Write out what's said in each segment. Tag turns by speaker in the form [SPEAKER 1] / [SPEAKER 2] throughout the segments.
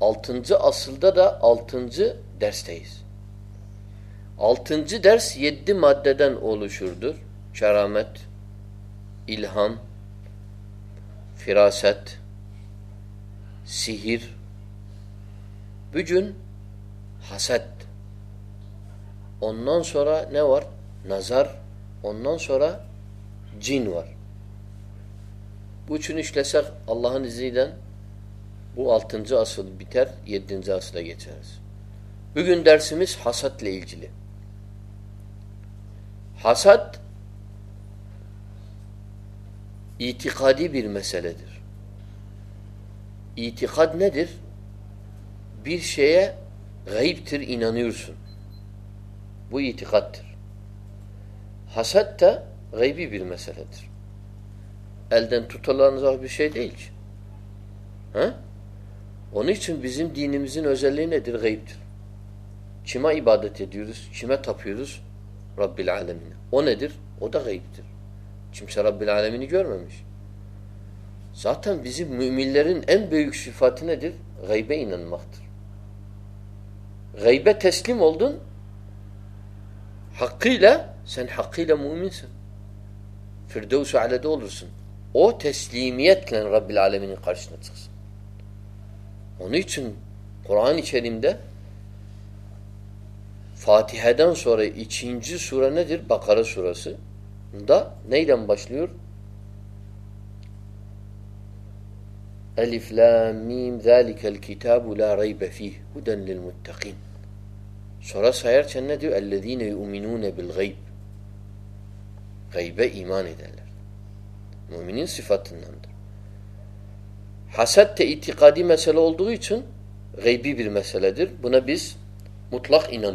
[SPEAKER 1] التن ز اصل ددا التھن زرستی التھن زرس ید دولو شردر شرامت الہم فراثت سہر بیجن حسط اون سورا نور نظر ان سورا جینور پوچھن اش لثر اللہ نزید وہ اس حست حست برشیا غبان سن وہی بیرمسل اونچم بزم دینسل ادر غیبتر ماں عبادت دورس تفیر او ندر اوتا غیبتورات صفات ندر غبہ این محتر غبہ تسلیم علد حقیلہ س حقیلہ مومن سردو سالت عل سن او تسلیمیت رب العالمین خرشن Onun için Kur'an-ı Kerim'de Fatiha'dan sonra ikinci sure nedir? Bakara suresi. Bunda neyden başlıyor? Elif, la, mim, zâlikel kitabu la raybe fih, huden lil muttakîn. Sonra sayarken ne diyor? Ellezîne yu'minûne bil gayb. Gaybe iman ederler. Müminin sıfatındandır. حسد تھی تقادی میسل غبی در بنبیس متلاقینس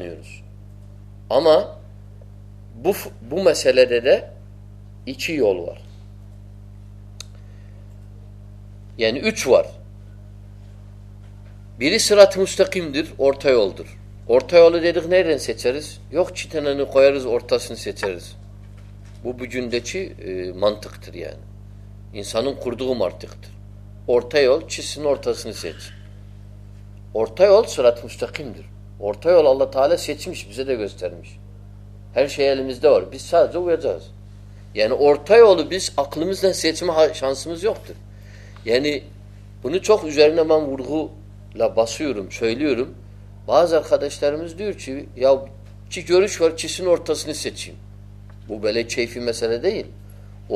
[SPEAKER 1] آسلے انسانوں کارتکتر یعنی choco لباس نش سیچ وہ چیفی مسئلہ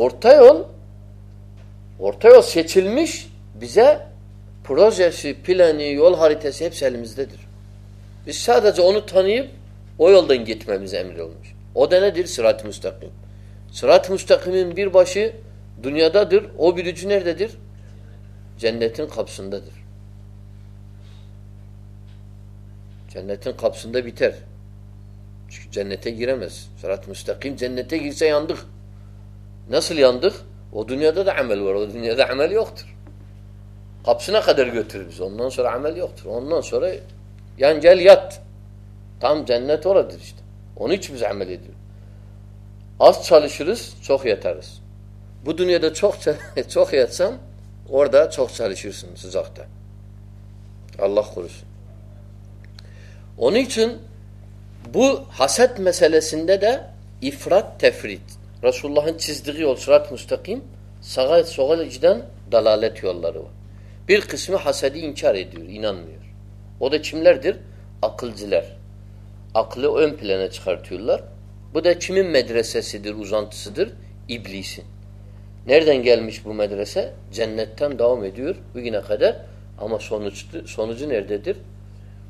[SPEAKER 1] ارتھائی پل ہری دراد انگیٹ میم سرات مستاکم سورات مستاک دنیا داد او ن جن کب سند جات کب سن جن گیر سورات مستاک نسلی دنیا داد دنیا اختر Kapsına kadar götürür bizi. Ondan sonra amel yoktur. Ondan sonra yan gel yat. Tam cennet oradır işte. Onu hiç biz amel ediyoruz. Az çalışırız, çok yatarız. Bu dünyada çok çok yatsam orada çok çalışırsın sıcakta. Allah korusun. Onun için bu haset meselesinde de ifrat tefrit. Resulullah'ın çizdiği yol sırat müstakim sağa sola giden dalalet yolları var. Bir kısmı hasedi inkar ediyor, inanmıyor. O da kimlerdir? Akılcılar. Aklı ön plana çıkartıyorlar. Bu da kimin medresesidir, uzantısıdır? İblisin. Nereden gelmiş bu medrese? Cennetten devam ediyor bugüne kadar. Ama sonuç, sonucu nerededir?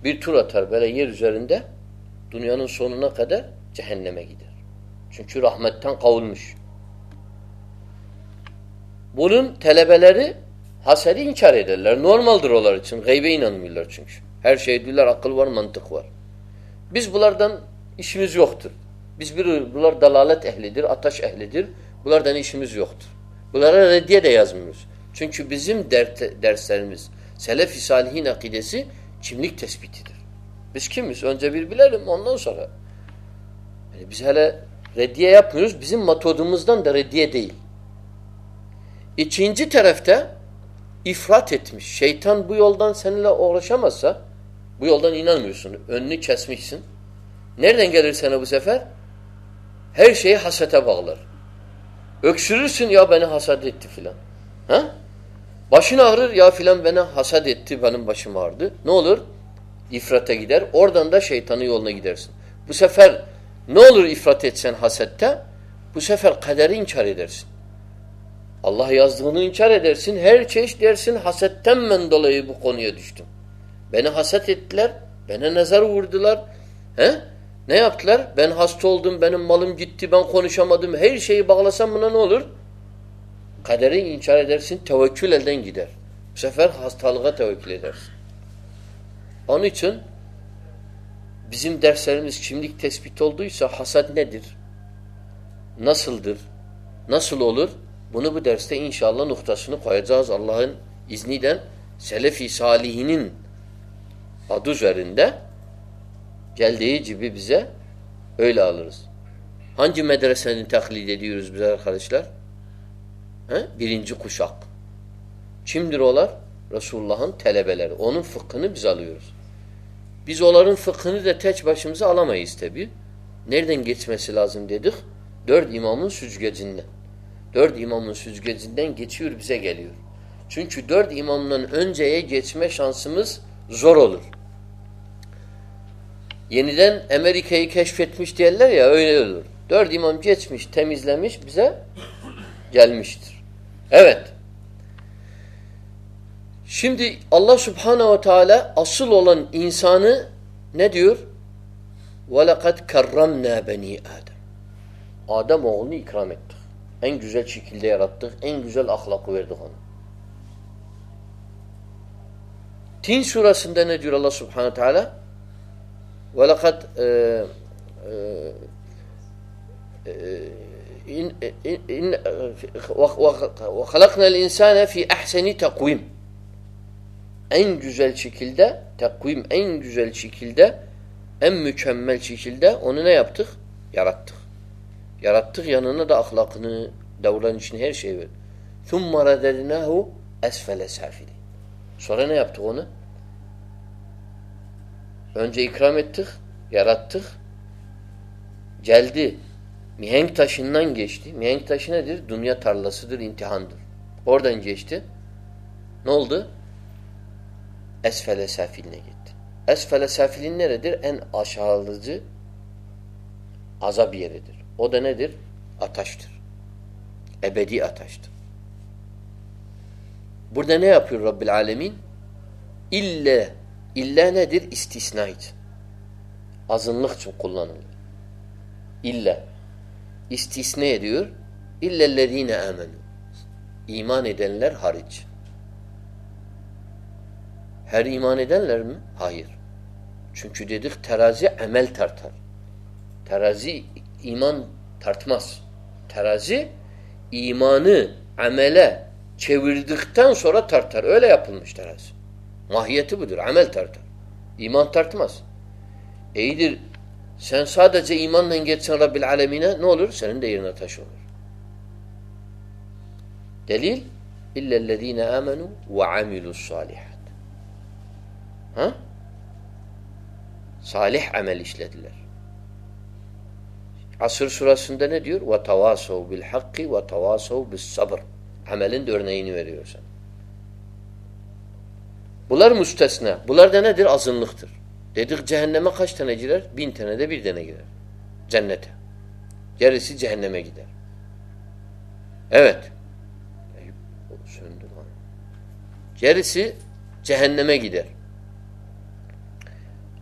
[SPEAKER 1] Bir tur atar böyle yer üzerinde dünyanın sonuna kadar cehenneme gider. Çünkü rahmetten kavulmuş. Bunun telebeleri نارمل رولر چنگ بلر اکلو بلردن چونکہ یہ چینچی ifrat etmiş. Şeytan bu yoldan seninle uğraşamazsa bu yoldan inanmıyorsun. Önünü kesmişsin. Nereden gelir sana bu sefer? Her şeyi hasete bağlar. Öksürürsün ya beni hasat etti filan. Ha? Başın ağrır ya filan beni hasat etti benim başım ağrıdı. Ne olur? İfrata gider. Oradan da şeytanın yoluna gidersin. Bu sefer ne olur ifrat etsen hasette? Bu sefer kaderi inkar edersin. اللہ اندر سیش حسدل بین نظر اوڑ دل افل ہست ملوم جتون سنگیل پانچ چھ بزم در سر چملکل حسد ندر نسل در نسل Euler و درس اِنشاء اللہ نفطہ سن خواز اللہ حدہ جلدی جب لال ہاں جی میں درس تکلیور خریش لرن ضو کش اخ چمب رولر رسول بلیر اون فالس بزول بچم علامہ سل درد امام سی زندہ درد امام چن درد امام جائے شانس مز زور یعنی ایمریکہ کھچم امام تمش بہ مشی اللہ سبحانہ اصل اینسان ان جل شل رات ایزل اخلاق تھی صورت سند اللہ صفحانہ تھانہ غلط خلق نیل انسان تھا کم ایزل شکل دا کم غزل شکل دہ ایم مچھم شل دا اون یا رات یا رات یہ تو اخلاق سم مہرا سورینج اخرامت یا رات جلدی مہینگ تشنہ انگیشت مہینگ تاشن دنیا تر لہسل امتحان دل اردیشت نول دل Essel اینشال عذابیا ردر O da nedir? Ataştır. Ebedi ataştır. Burada ne yapıyor Rabbil Alemin? İlle, illa nedir? İstisnait. Azınlık için kullanılıyor. İlle. İstisne ediyor. İllellezine amenü. İman edenler hariç. Her iman edenler mi? Hayır. Çünkü dedik terazi emel tartar. Terazi iman tartmaz. Terazi imanı amele çevirdikten sonra tartar. Öyle yapılmış terazi. Mahiyeti budur. Amel tartar. İman tartmaz. İyidir. Sen sadece imanla geçsen Rabbil Alemine ne olur? Senin de yerine taş olur. Delil İllellezine amenu ve amilus salihat. Ha? Salih amel işlediler. می گیڈر نام گیڈر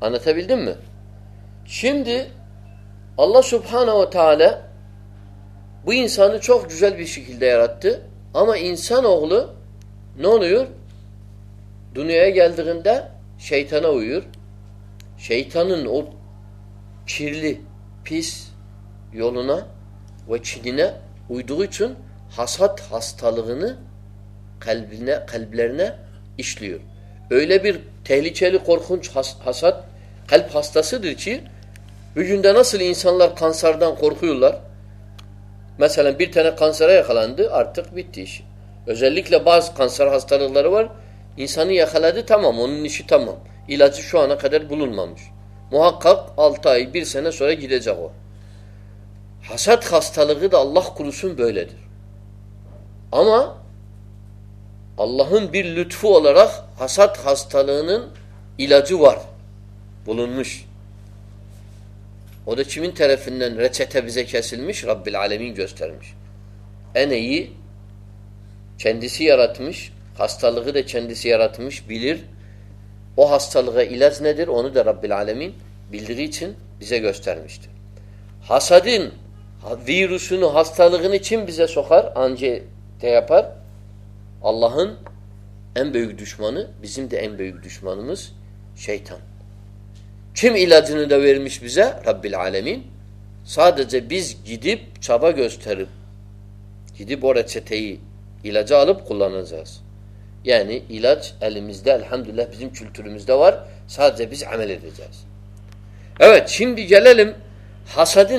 [SPEAKER 1] اینتھا اللہ صبح بنسانہ چوک آنسان اوغل نو نیا لگن دہ شیتھانہ ہوی تھانہ نو چرل پیس you love نا ونہ اون ہسات ہستا اس liver او لبیر ٹھیل چہل کور خود حسات خلف ہستا سچی ناسرا لے لانس نے بلند ماماک اللہ اللہ راسد ہستا م اوہ دھیرف رب العالمیش این چھند سیارات ہستہ لگ چند سیارات بلر او ہستہ لگ الدہ رب العالمین بلری چن بزا وست حسدین ویرسن ہستہ چم بزا سخر اہن جی تر اللہ ایم بیک دشمن بزم تم بیشمان شیتھم چھم المس بزا رب المین سادہ سبہ گوس تھردیپ عورت سے حسد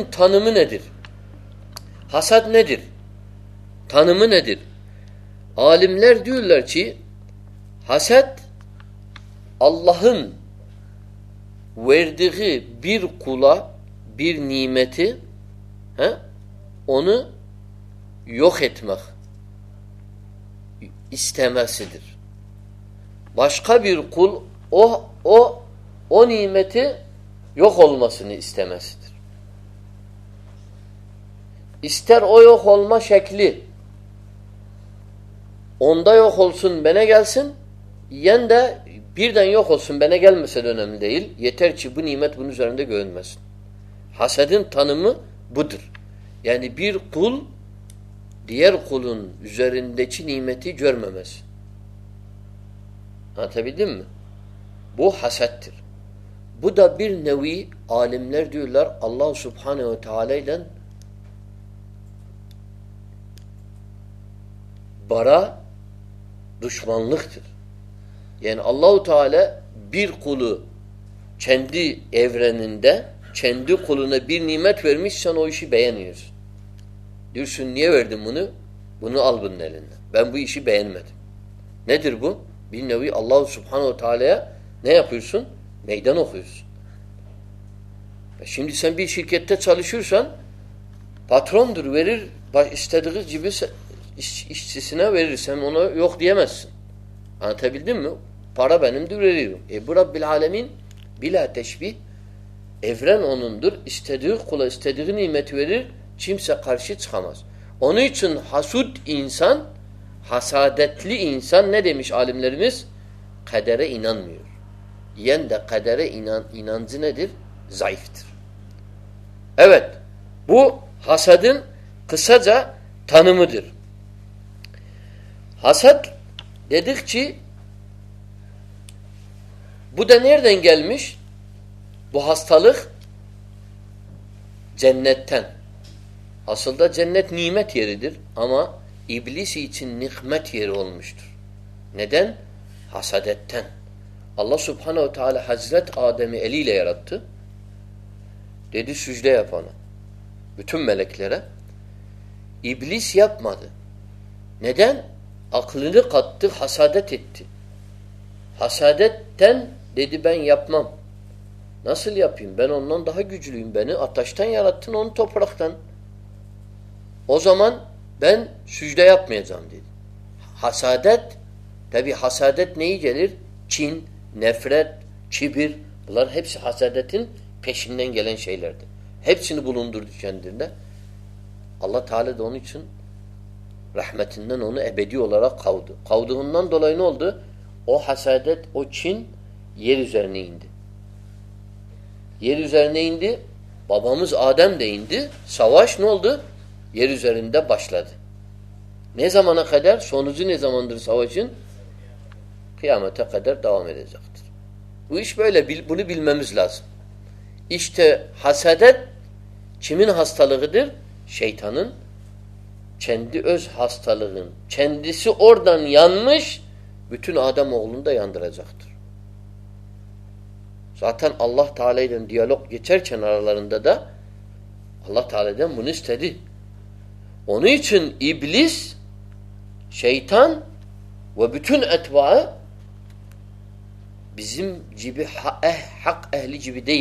[SPEAKER 1] ندرمن عالم لہ دہچی حسد ال سنما سرما شیکلی بنا گیا یعنی سمبینہ گیلم سے حسد بدر یعنی دیر زرندی نیمت جرم مسبت بو حسد بدھا بیرنوی عالم نرد اللہ صبح بڑا دشمن لکھ یعنی اللہؤ بیر کلو چین دیں چین دل نتر اس بہانسن بھی بہانے نیٹر بو نوئی اللہ نیا فیوسن میڈنوسن بھی سن پاتر در اسٹر اسٹیسی میسن Anlatabildim mi? Para benimdir veriyorum. E bu Rabbil Alemin bila teşbih evren onundur. İstediği kula istediği nimet verir. Kimse karşı çıkamaz. Onun için hasud insan, hasadetli insan ne demiş alimlerimiz? Kadere inanmıyor. Yen de kadere inan, inancı nedir? Zayıftır. Evet. Bu hasadın kısaca tanımıdır. Hasat بنے دنگل مش بس تل جتن جنت نی متھی سی چھ نکھ متھیشن اللہ صبح حضرت چینت چھبرتہ اللہ تعالی دونچ رحمتہ نوئی اولادت یہ رجارنے یہ روزار نہیں دے بابامز آدم دیں سواش نول دے یہ رجحدہ بچلہ نی زامان سنوز نی زامان ساتھ اللہ تعالی اللہ تعالی دن منستا اونی چھ بلس شیتھن اتوار بزم جب حق اہل جب یہ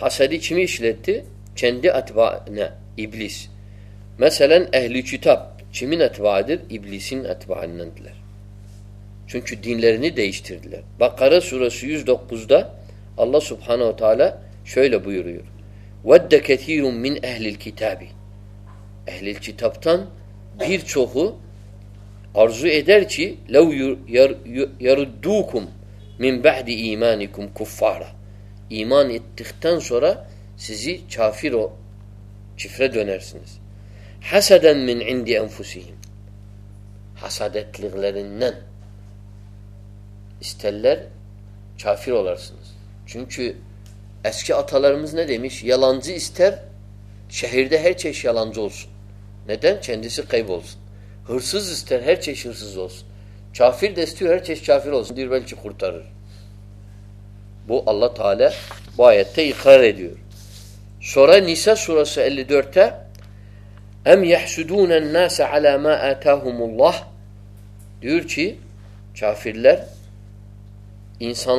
[SPEAKER 1] hasedi kimi چند اتوا ابلس مثلاً Meselen ehli چمن kimin ابلسن İblisin etbaindendiler. Çünkü دیش değiştirdiler. Bakara suresi 109'da Allah subhanehu اللہ صفحانہ تعالیٰ شہل ود ہی روم من اہل کتابی اہل چھپ تھم arzu eder ki ادھر لو یوردو کم مہد ایمان ایمان اتن سورا سیفر چفر سن دیا فسی اسافرولر سن چونچہ اچھا اتحل مجھ نش یلانزی استر شہر در چھشان چند سکھول ررس اسرس چافر دستر چکر تر انسان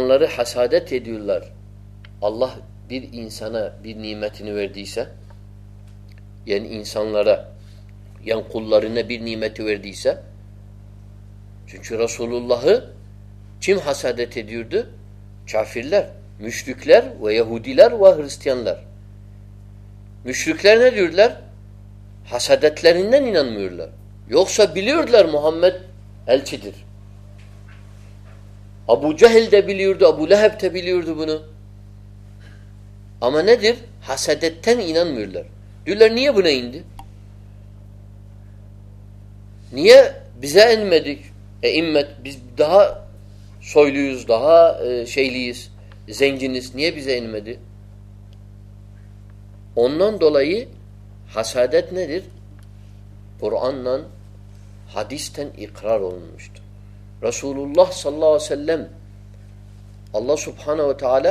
[SPEAKER 1] لڑ حساد اللہ دہ نیم وردی سہ یعنی لڑا یعن وردی سہ چم رسول اللہ چم ہسا دید Kafirler, müşrikler ve Yahudiler ve Hristiyanlar. Müşrikler ne diyorlar? Hasadetlerinden inanmıyorlar. Yoksa biliyordular Muhammed elçidir. Abu Cehil de biliyordu, Abu Leheb de biliyordu bunu. Ama nedir? Hasadetten inanmıyorlar. Diyorlar niye buna indi? Niye bize inmedik? E immet biz daha رسولم اللہ رسول رسول اللہ صلاح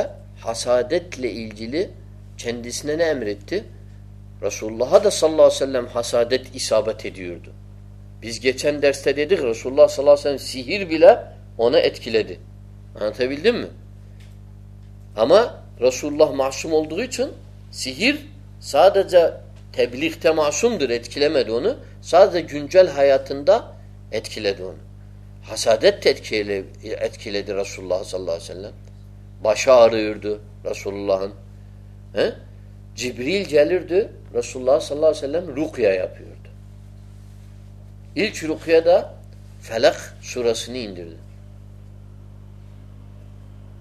[SPEAKER 1] بھی اون اتل دم ہما رسول اللہ معسوم اللہ سا دہلی تماسم دل سا جن چل حیات حسادت رسول اللہ صارد رسول اللہ جبریل جلد رسول اللہ صن ریاد یہ رخہ فلق سرسنی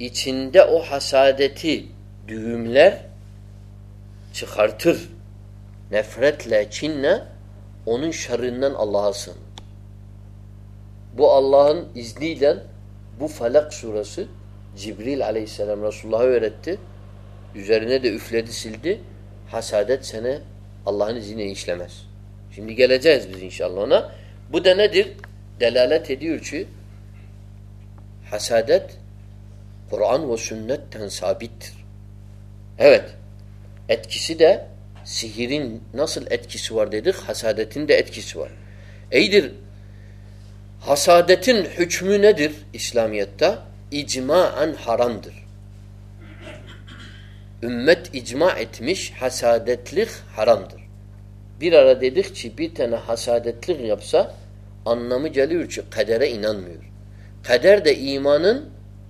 [SPEAKER 1] بن بلک سورسریل علیہ السلام رس اللہ حسادت اللہ حسادت Kur'an ve sünnetten sabittir. Evet. Etkisi de sihirin nasıl etkisi var dedik. Hasadetin de etkisi var. Eydir. Hasadetin hükmü nedir İslamiyet'te? İcmaen haramdır. Ümmet icma etmiş hasadetlik haramdır. Bir ara dedik ki bir tane hasadetlik yapsa anlamı geliyor ki kadere inanmıyor. Kader de imanın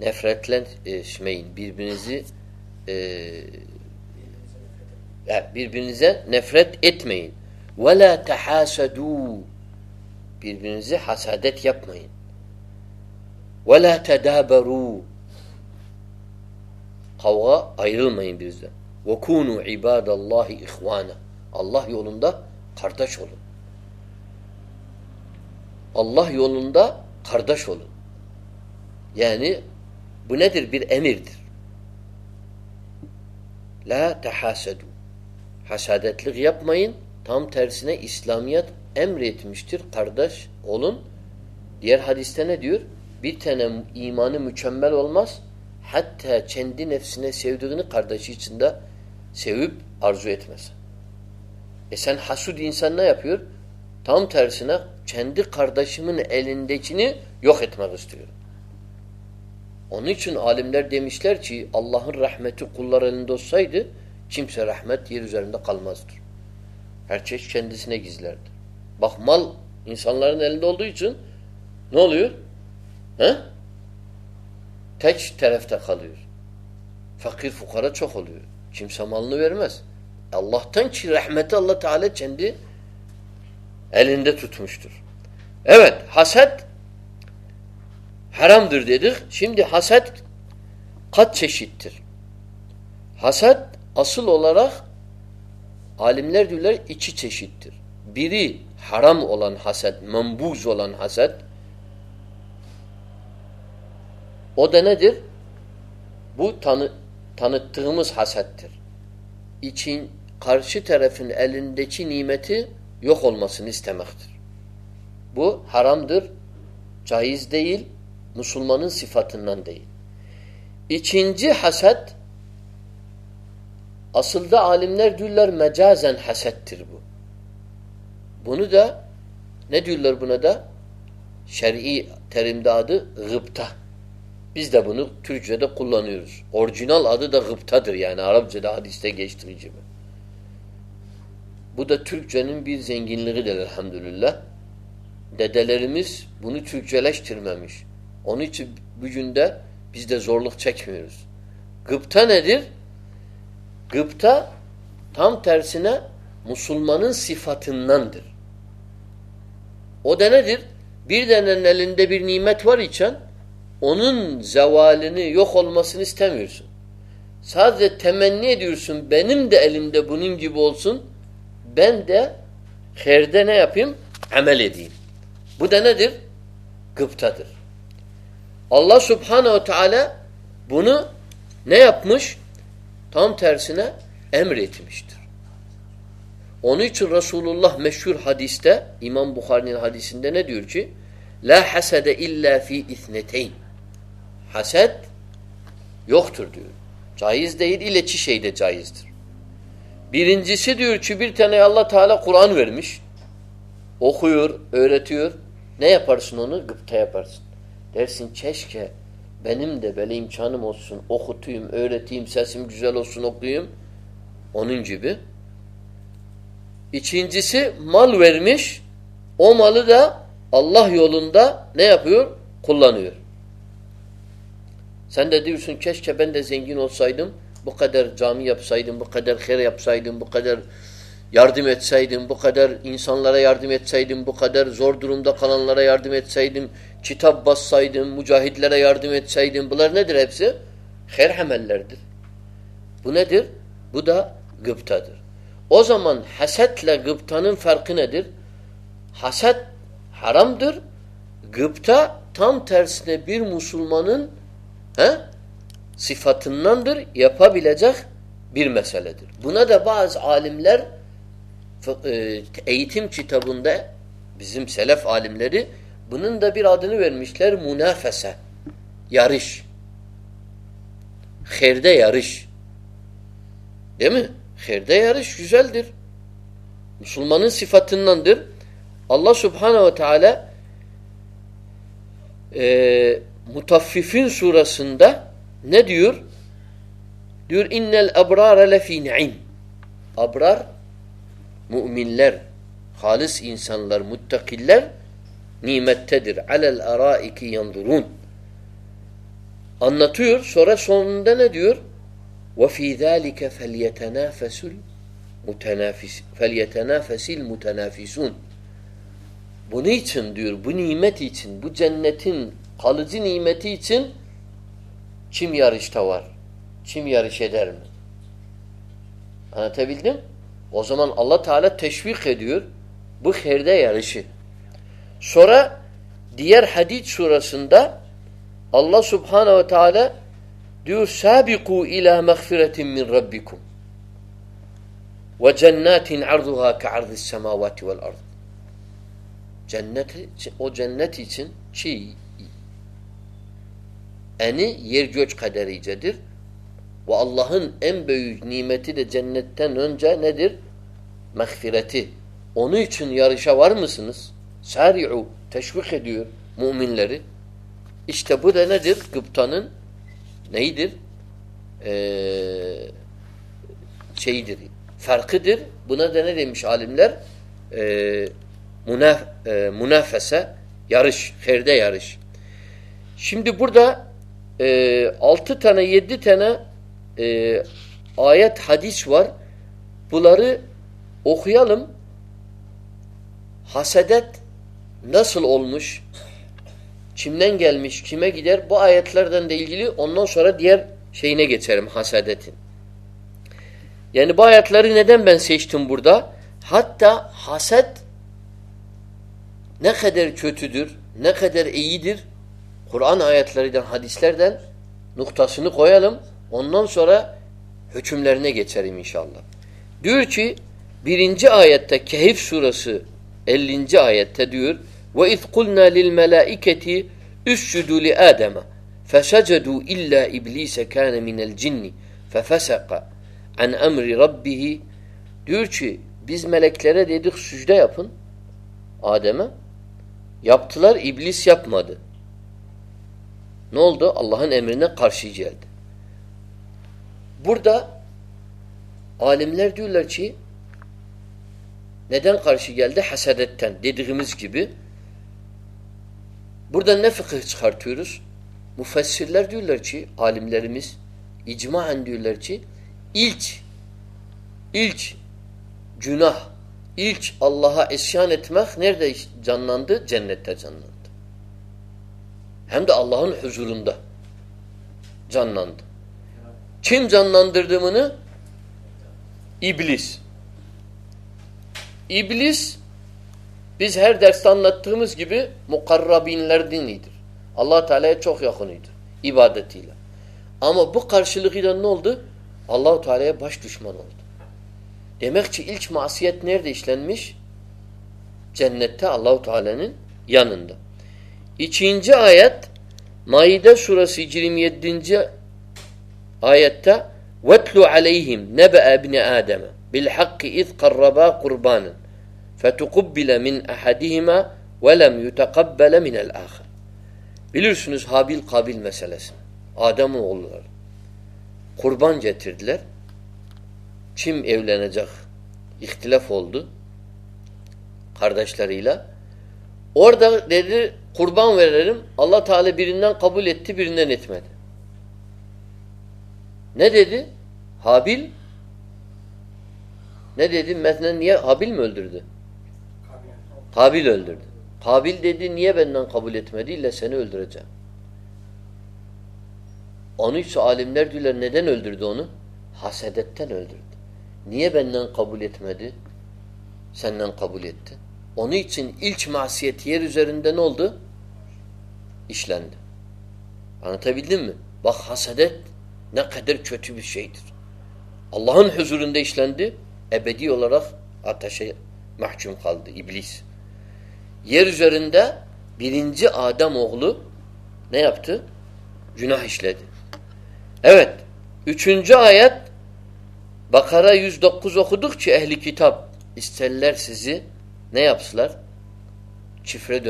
[SPEAKER 1] ع اللہ اللہ خردہ چولم یعنی بنتر بیر امیر حسادت لگ یپم تھام تر سنہ اسلامیات ام ریت مشتر خردش اولون دیر حادثہ دیور بیم ایمانہ مشمر عولمسن سو دردشی سندہ سو عرض حسودین سا نا افیور تھام تر سنا چھند خردشمن یوکما اونی چھ عالم در دس لڑچی اللہ رحمتہ الحمد الد چم سا رحمتہ قلم پہ چند سنیز لڑ بخم انصاء اللہ نولر تچرف تک فخر فخرت چھ حر چمسا ملنورس اللہ تن رحمت اللہ تعالی چند علم دشتر احمد حسد حرام در دم دسد خط ششید حسد اصل اول رخ عالم لر دشید حرام عولان حسد ممبوز عولان حسط ادن در بو تمس حسد خرچی نی میتھ یوغل مستمخر بہ حرام در چاہیس دہیل مسلمان دے جسل دلیم نرجا دری رحمد اللہ بنل سرس گھبانسی مسلم ادا ندر بردین دیرنی متواری انالما سے بنیمیر اپم ایم ایل بدان اللہ صبح تام تر سنہ امرت مشور اونچ رسول اللہ مشہور حدیث دہ امام بخار حادیثی لہ حسدی حسد اللہ تعالیٰ قرآن ورش نیا پڑھ چھم دے بین چھانو سم اوکھم سم اونج بھی جس مل ورش او مل دا اللہ علم دہ نیپور کھلان سند سس چھ بند زینگین سا دم بہ قدر جامعہ افسائی دم بدر خرے افسائی دم بدر یاردم بخادر انسان لڑائی مہی دن بخادر زور دروم دخال لڑائی چیت بسائی مجاہد لڑائی در خیر لردر بدھا در ازامان eğitim kitabında bizim selef alimleri bunun da bir adını vermişler münafese. Yarış. Herde yarış. Değil mi? Herde yarış güzeldir. Müslümanın sıfatındandır. Allah subhanehu ve teala e, Mutaffifin surasında ne diyor? Diyor innel ebrare lefî ne'im. Abrar müminler, halis insanlar, muttakiller nimettedir. Alel araiki yandurun. Anlatıyor. Sonra sonunda ne diyor? Ve fî zâlike felyetenâfesül mutenâfis felyetenâfesil mutenâfisûn. Bunun için diyor, bu nimet için, bu cennetin kalıcı nimeti için kim yarışta var? Kim yarış eder mi? Anlatabildim? O zaman Allah Teala teşvik ediyor. Bu herde yarışı. Sonra diğer hadid surasında Allah Subhanahu ve Teala diyor sabiku ila mağfiretin min rabbikum ve cennetin arduha ka ardis semavati vel ard. Cennet o cennet için çiğ eni yer göç kadericedir. اللہ ایم بیٹھ میرات یار ساری ممین لرنا در گاندیر چی در فارکدر بنا دینا RAM شمار منافر یارش سمدوپر دلت تھے یہ آئت ہادیسار پلار چین گیا گیار با آئلے ان سہ نیم ہاس یعنی باطلا ریمین سیشتم بردا ہاتھ نہ چھدر نہ دن حادیسار دن نختا سنیالم اونم سورا ہمز آیتھ سور آیتھل ابلی سیکاین ابلی سیپ مد نول دو اللہ خرشی جدید عالمم لہدو لڑی خرش حسد بردہس مفصل لہد لڑی عالم لرمس ایجما لڑی ایچ ایچ جناح ایچ اللہ حمد اللہ حضول چن زن نندر ایبلس بزہ دیکھتا اللہ تعالیٰ چوک عبادت اما بخش اللہ تعالی بش دشمہ اللہ تعالی یہ چھ جیت ماہی دور دن جی ayette vetlu aleyhim nebe ebni ademe bil hakki iz karraba kurbanın fetukubbile min ahadihime ve lem yutekabbele Bilirsiniz Habil Kabil meselesi. Adem oğulları. Kurban getirdiler. Kim evlenecek? İhtilaf oldu. Kardeşleriyle. Orada dedi kurban verelim. Allah Teala birinden kabul etti, birinden etmedi. Ne dedi? Habil ne dedi? Mesela niye Habil mi öldürdü? Kabil öldürdü. Kabil dedi niye benden kabul etmedi? İlle seni öldüreceğim. Onun için alimler diyorlar neden öldürdü onu? Hasedetten öldürdü. Niye benden kabul etmedi? Senden kabul etti. Onun için ilk masiyet yer üzerinde ne oldu? İşlendi. Anlatabildim mi? Bak hasedet شید اللہ حضور اس محچم فالد ابلی آدھا مغل جناح دن جو آیت بخرا اس دکھ دکھ اہل کتاب اسر سی افسلر شفرد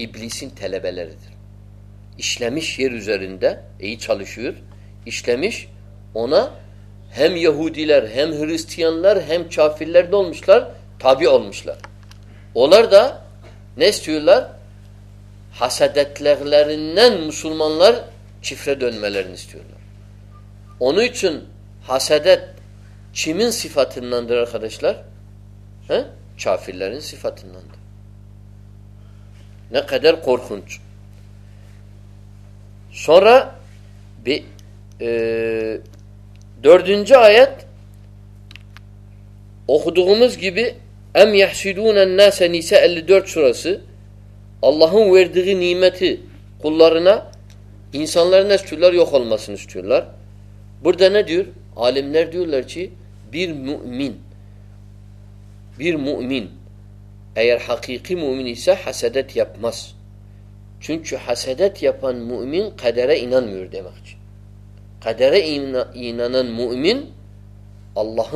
[SPEAKER 1] ابلی işlemiş yer üzerinde iyi çalışıyor. İşlemiş ona hem Yahudiler hem Hristiyanlar hem kafirler de olmuşlar. Tabi olmuşlar. Onlar da ne istiyorlar? Hasedetlerinden Müslümanlar çifre dönmelerini istiyorlar. Onun için hasedet kimin sıfatındandır arkadaşlar? He? Kafirlerin sıfatındandır. Ne kadar korkunç. سرا دردنچ آیات اخدو گھمس گیب ام یہ سو نا سا نیچا در source اللہ نی متھے colour ناسان learner یوخل مس نسل بڑھ دلچی ایقی چن حس یافان موم قدرا انانو دماغ چدرہ اینان اللہ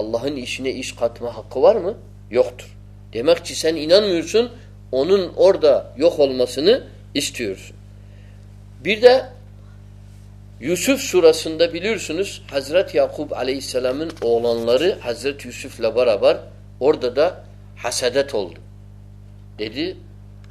[SPEAKER 1] اللہ یہ حقوق یوختر دماغ چی سینیر سن اوڑ دہ یو حلمہ سنٹر سن دہ یوسف سرا سندہ بلیور سنس حضرت یقوب علیہ السلام لر حضرت یوسف لبر آبر اوڑ دا حسل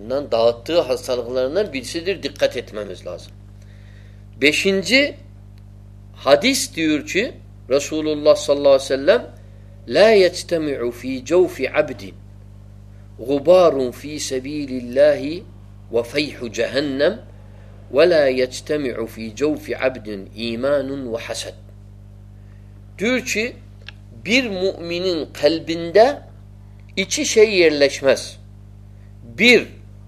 [SPEAKER 1] دقت بے شن زدیث تیرو رسول اللہ صم عوفی جوفی ابدین غباروفی صبی اللہ وفی حجہنم ولاچتم عفی جوفی ابدین امان الحس تیر بیر ملبندہ یہ شیڈ لچمس بیر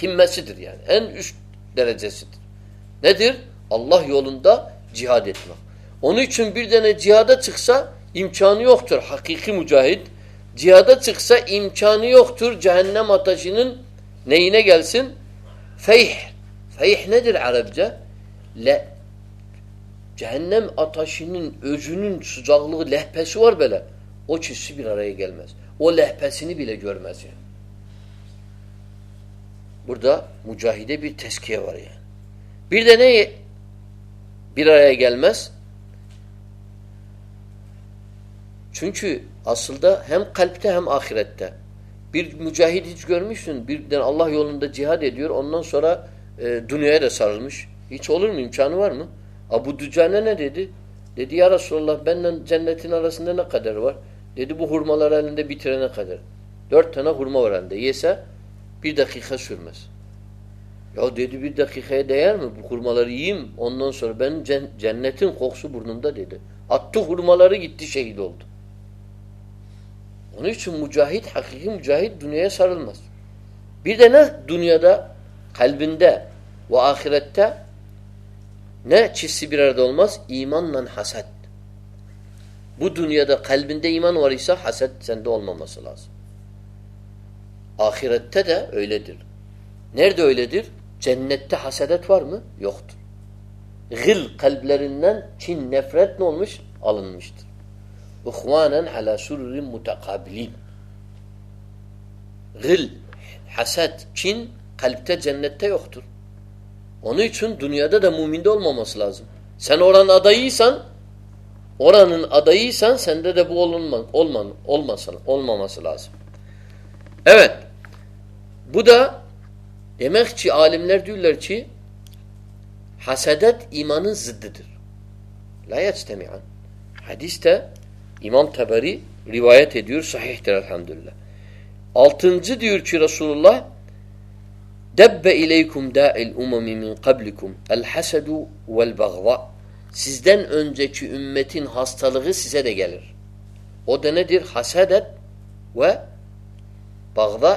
[SPEAKER 1] حقیقیدر جہان سن در عرب جہ جہان بردا مجاہد چنچ اصل دہ ہیم آخرتاہدی اللہ جہاد سورا دنیا رسم یہ چانور میں اب جانا یہ سا دنیا دل مسید بو دنیا دال بین داری Ahirette de öyledir. Nerede öyledir? Cennette hasedet var mı? Yoktur. Gıl kalplerinden kin nefret ne olmuş? Alınmıştır. Ukhvanen ala surrin mutakabilin. Gıl, haset, kin kalpte cennette yoktur. Onun için dünyada da muminde olmaması lazım. Sen oranın adayıysan oranın adayıysan sende de bu olunma, olman, olmasın, olmaması lazım. Evet. عالم لردی حسدت حد امام تھبریت حسرت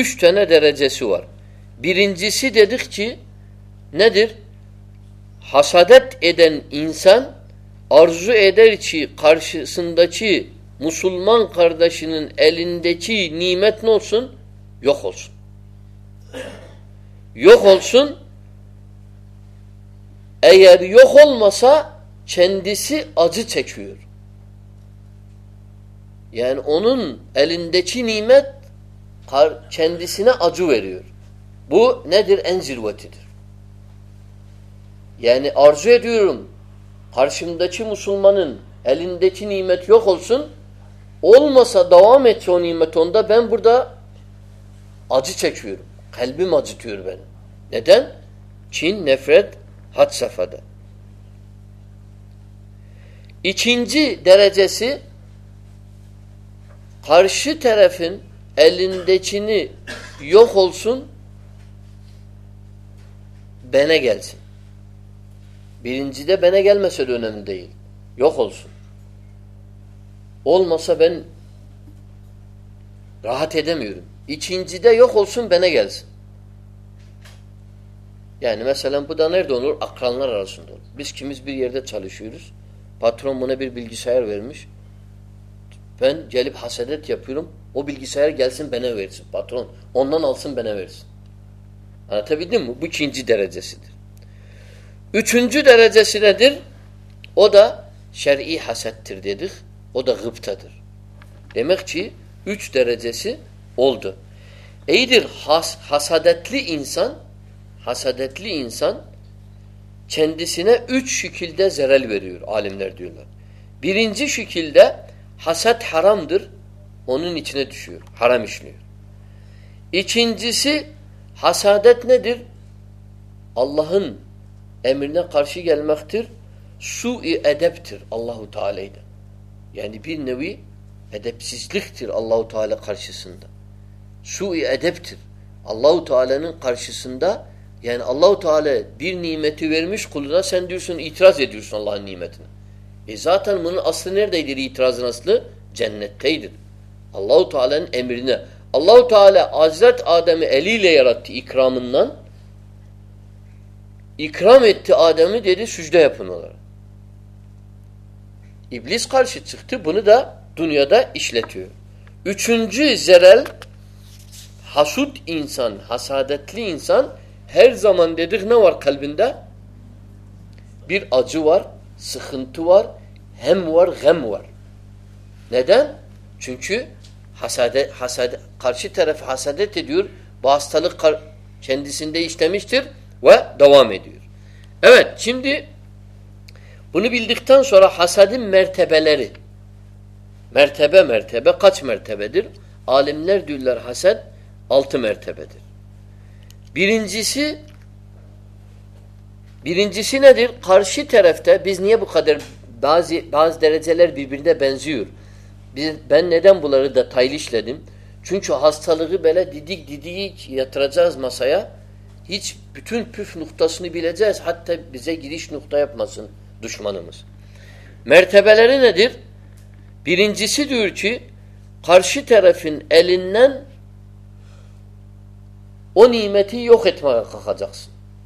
[SPEAKER 1] ندر حسادت انسان عرضی خرش سندی مسلمان خردی نیمت نو سن سن سن مسا چند یعنی دچی نی میت kendisine acı veriyor. Bu nedir? En zirvetidir. Yani arzu ediyorum karşımdaki Müslümanın elindeki nimet yok olsun olmasa devam etse o nimet onda ben burada acı çekiyorum. Kalbim acıtıyor benim. Neden? Çin, nefret, had safhada. İkinci derecesi karşı tarafın یہ سنگ گیلس یعنی سلمپان Ben gelip hasedet yapıyorum. O bilgisayar gelsin bana versin. Patron ondan alsın bana versin. Anlatabildim mi? Bu ikinci derecesidir. Üçüncü derecesi nedir? O da şer'i hasettir dedik. O da gıptadır. Demek ki üç derecesi oldu. İyidir has, hasadetli insan hasadetli insan kendisine üç şekilde zerel veriyor alimler diyorlar. Birinci şekilde حسد حرام در اون یہ شہر حرام شن ز ند اللہ امر Nourish مختر سو اے اللہ تعالی دہ یعنی تر اللہ تعالی خرش سندہ سو اے اڈیپٹر اللہ تعالی نہ خرش سندہ یعنی اللہ تعالیٰ در نی مت خلر سن سن اللہ نی متن E zaten bunun aslı neredeydi? İtirazın aslı cennetteydi. Allahu Teala'nın emrine. Allahu Teala Hazret Adem'i eliyle yarattı ikramından. İkram etti Adem'i dedi sücde yapın olarak. İblis karşı çıktı. Bunu da dünyada işletiyor. Üçüncü zerel hasut insan, hasadetli insan her zaman dedik ne var kalbinde? Bir acı var, sıkıntı var, hem var, gem var. Neden? Çünkü hasade, hasade, karşı taraf hasadet ediyor, bu hastalık kendisinde işlemiştir ve devam ediyor. Evet, şimdi bunu bildikten sonra hasadın mertebeleri, mertebe mertebe kaç mertebedir? Alimler diyorlar hasad, altı mertebedir. Birincisi بیرینسی ندر کارسی تھرافیاں بیندا ہم بول رہے تھوسرا جا ماشاء پوکتاسنی گیری نو Masson دسمان میرت Nadir جارسی ٹیرافن aliens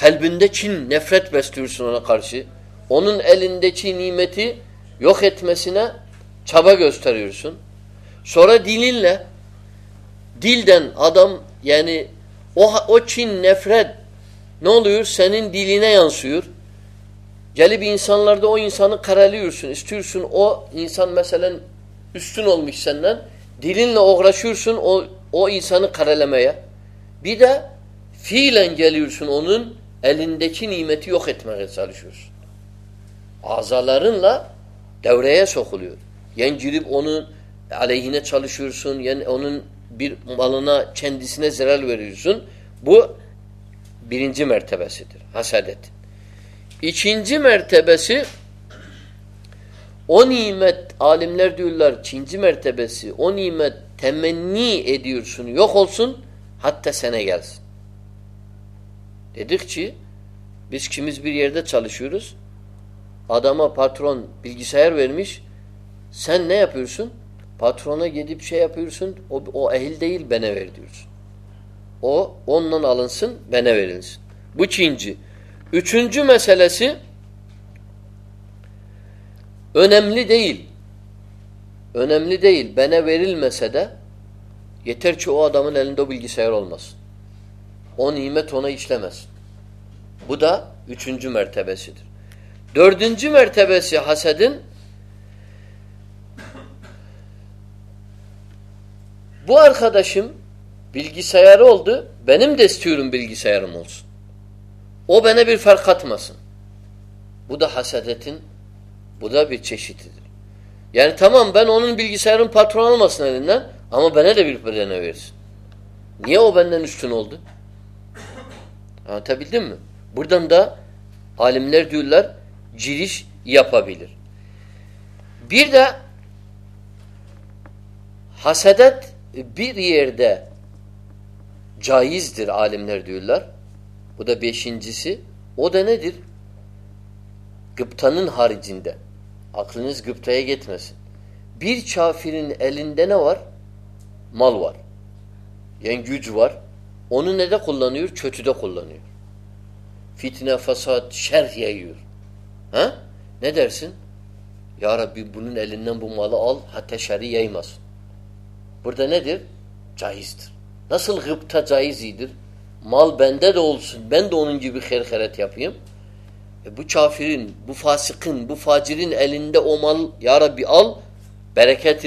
[SPEAKER 1] سر دلی لین ادم یعنی سنی دلی نا سُر جلدی انسان لڑ دوں خرال سن سُنسان میں شر سا لہ را دورہ سخول یعنی جرپ اون علی نل شر سن مولنا چند زرال سن بہنز مرتبہ یہ چینز مرتبہ اونی عالم چھین جے اونی متنی سن یو سن ہتھنے یتیک چیز کمس بری دس چلس ادامہ پتھر بلگ سایر ورمش سن پور سن پاترونہ شہر سند او اہل دل بین او او نل سین وچین چیز مسا سمل دل این ایمل دل بین ویریل مس سدا یہ او دامن بلگسار او نی ماچ لنچم جما دن برختہ دشم بلگی سیار بینم دس تھیم بلگی سیار فرخت مسا با ہسا دن باچی تمگی ساروں پاترمس نیا دہ عالم نردولر جریش یا بیردہ حسدت جائس در عالم نردولر ادا بیشن جس ادا ندر گپتن دہ اخرنس گپت مالوار یا او کل چھت کلن فیتنہ فساد شیر سن یاربی مالہ شیر بر دہ نائز نسل مالیم او مال یاربی ال بیرات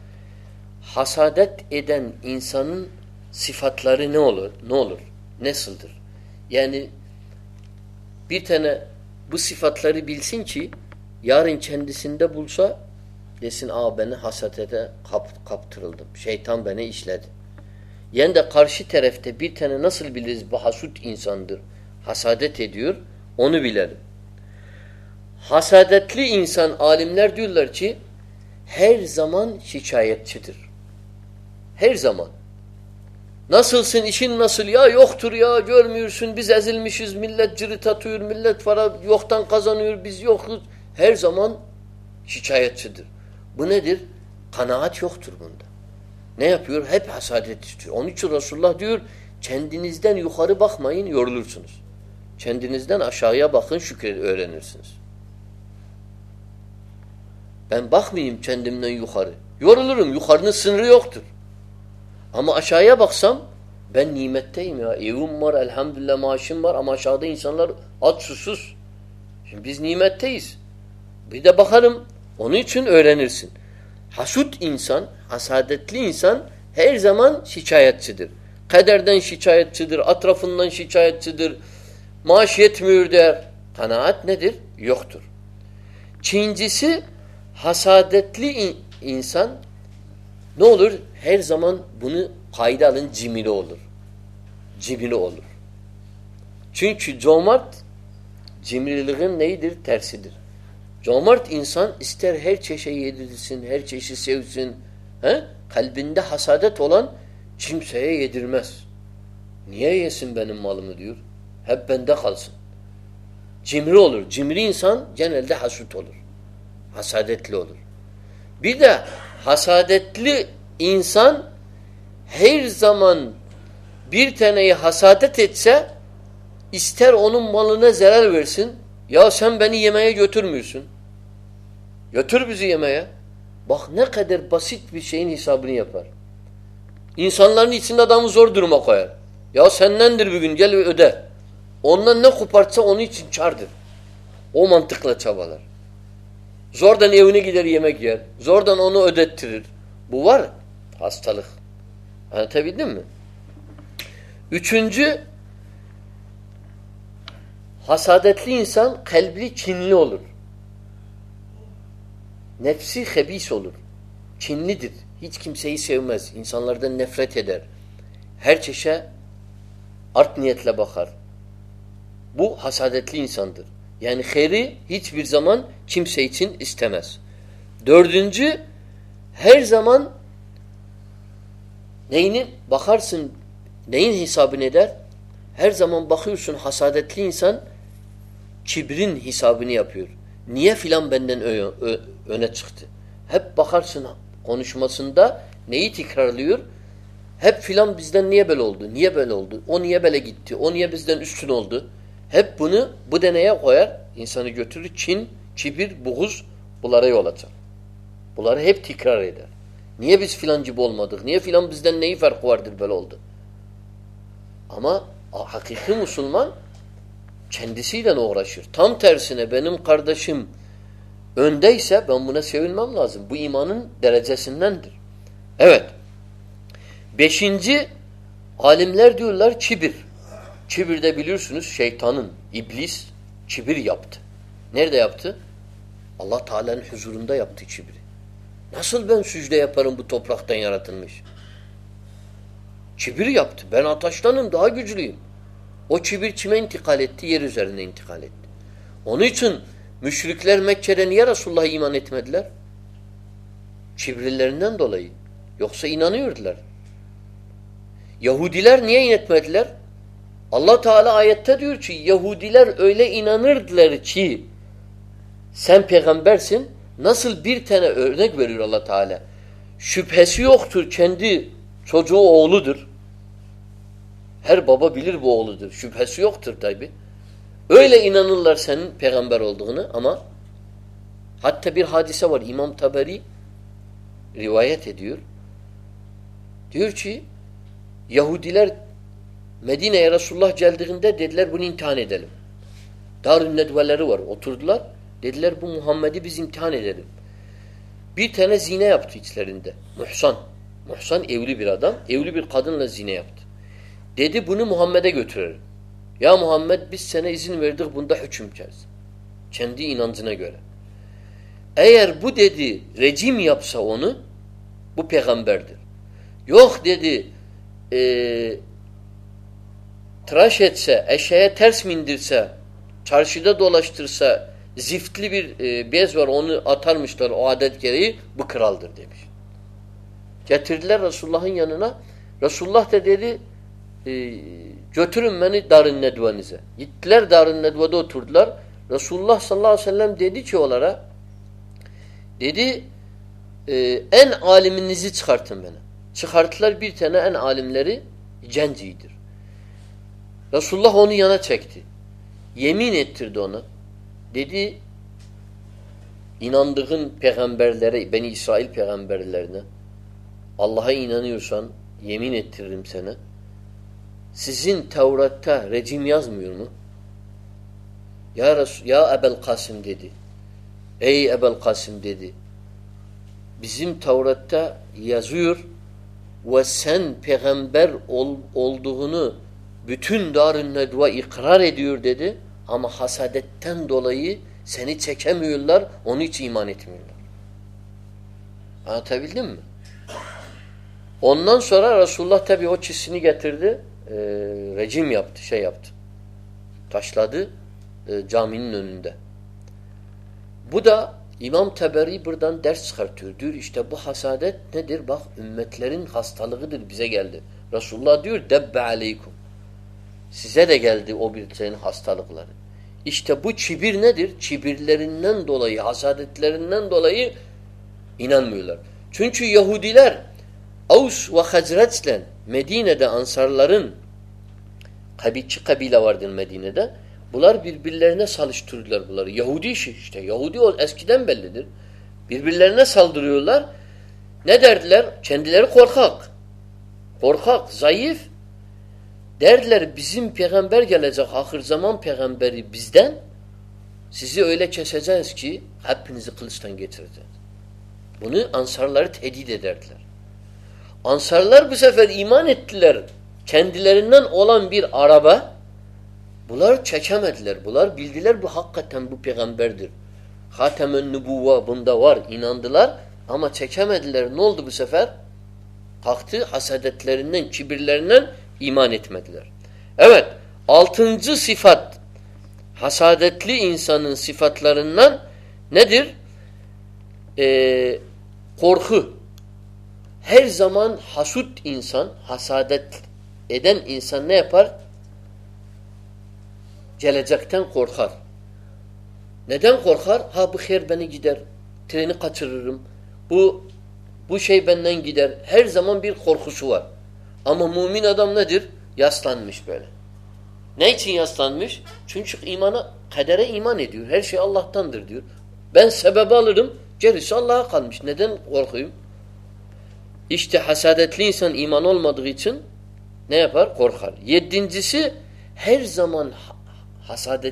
[SPEAKER 1] حسادتت انسن صفت لول نولر نسل در یعنی بی صفت لنچی یار دے سند بولسا سساتھ شاہی تم بہل یا خرش تھرف بی نسل بل بہس اِنسان در حستت اون بل حسادت لنس عالم لر درچی ہر زمان شائت چر ہر زمان نسل سنشین نسل یا یوختر یا بز عزل ملتا ملت فراب یوختان کذاور بز یوخر ہیر زمان شاہیت سدر بن خانات یوختر بنیاد رس اللہ دور دن دین بخم یورلور سنس چھین دین اشایہ سن بخ میم چند لم نے یوختر ہمہ عشایہ بہ نیمت مر الحمد اللہ ماشم مر اما شاید اوسم نیمت تھی دبلم اونی چھ اڑ سن حس انسان حسا دتلی انسان ہیر زمان شاہت سدر دشاہد سدر اطرف ال شاہت سدر ماشیت کناتر چھینج حسا دتل نولر ہر زمان بن خائدہ جمل اول چو مرت جمد سدر جامت انسان اسلبہ ہسا دا ٹولان جم سمس نیا جمر جمری انسود انمان زیر ویر یہ سم بین ایم ایتر میرسن یوتھر بخنے بسیت پیشے لوگ زور دور مکار والر زوردنگ گیر زورد بل جسادتن خیبی سولر چننی در یہ سی سیمسنیت لہ بخار بو حساد بخار سن حساب ہر زمان بخیر سنسادن حساب ہپ پن بینسان چھین چوس بولار نیے بس فی الحمد نیے فی الحم بن بہد اما حقیقی مسلمان چند سن تھم تھر سنے کردہ شم سا ما سام لازم بند نندر بے شن زالم لر دول چھبر چبر دہ بل سنسان اللہ تعالیٰ نسل بہتر چبر یافتہ دہی بجر او چبر میں انتقال انتقال اونچ مشرق لیراً اللہ چبرسل نیا اللہ تعالیٰ تیور چھیل Medine'ye Resulullah geldiğinde dediler bunu imtihan edelim. Dar ünnetveleri var. Oturdular. Dediler bu Muhammed'i biz imtihan edelim. Bir tane zine yaptı içlerinde. Muhsan. Muhsan evli bir adam. Evli bir kadınla zine yaptı. Dedi bunu Muhammed'e götürelim. Ya Muhammed biz sana izin verdik bunda hüküm çarız. Kendi inancına göre. Eğer bu dedi rejim yapsa onu bu peygamberdir. Yok dedi e, تھرشا تھرس مندر ساشدلی عادت کے بخرال رسول یا رسول رسول اللہ وسلم دیدی چولر عالم سکھلر رسولہ ہونی چیک یہ بنی اسل پیغام بیر لرنا اللہ عنا ری نیتر سے ابل خاصم دی عبل خاصم دیسیم تھو رتھا یا Bütün darun nedva ikrar ediyor dedi. Ama hasadetten dolayı seni çekemiyorlar. Onun için iman etmiyorlar. Anlatabildim mi? Ondan sonra Resulullah tabi o çizsini getirdi. E, rejim yaptı, şey yaptı. Taşladı e, caminin önünde. Bu da İmam Teberi buradan ders çıkartıyor. Diyor işte bu hasadet nedir? Bak ümmetlerin hastalığıdır bize geldi. Resulullah diyor debbe aleykum. یہودی لرس و حضرت Derdiler bizim peygamber gelecek ahir zaman peygamberi bizden sizi öyle keseceğiz ki hepinizi kılıçtan getirdi. Bunu ansarları tehdit ederdiler. Ansarlar bu sefer iman ettiler. Kendilerinden olan bir araba bunlar çekemediler. Bunlar bildiler bu hakikaten bu peygamberdir. Hatemün nübuva bunda var inandılar ama çekemediler. Ne oldu bu sefer? Kalktı hasadetlerinden, kibirlerinden ہیرماندین ہیر بن گیٹر ترمان امام ندر نیچانا ایمان چیرین حساد ایمان المت گئی چنخر حساد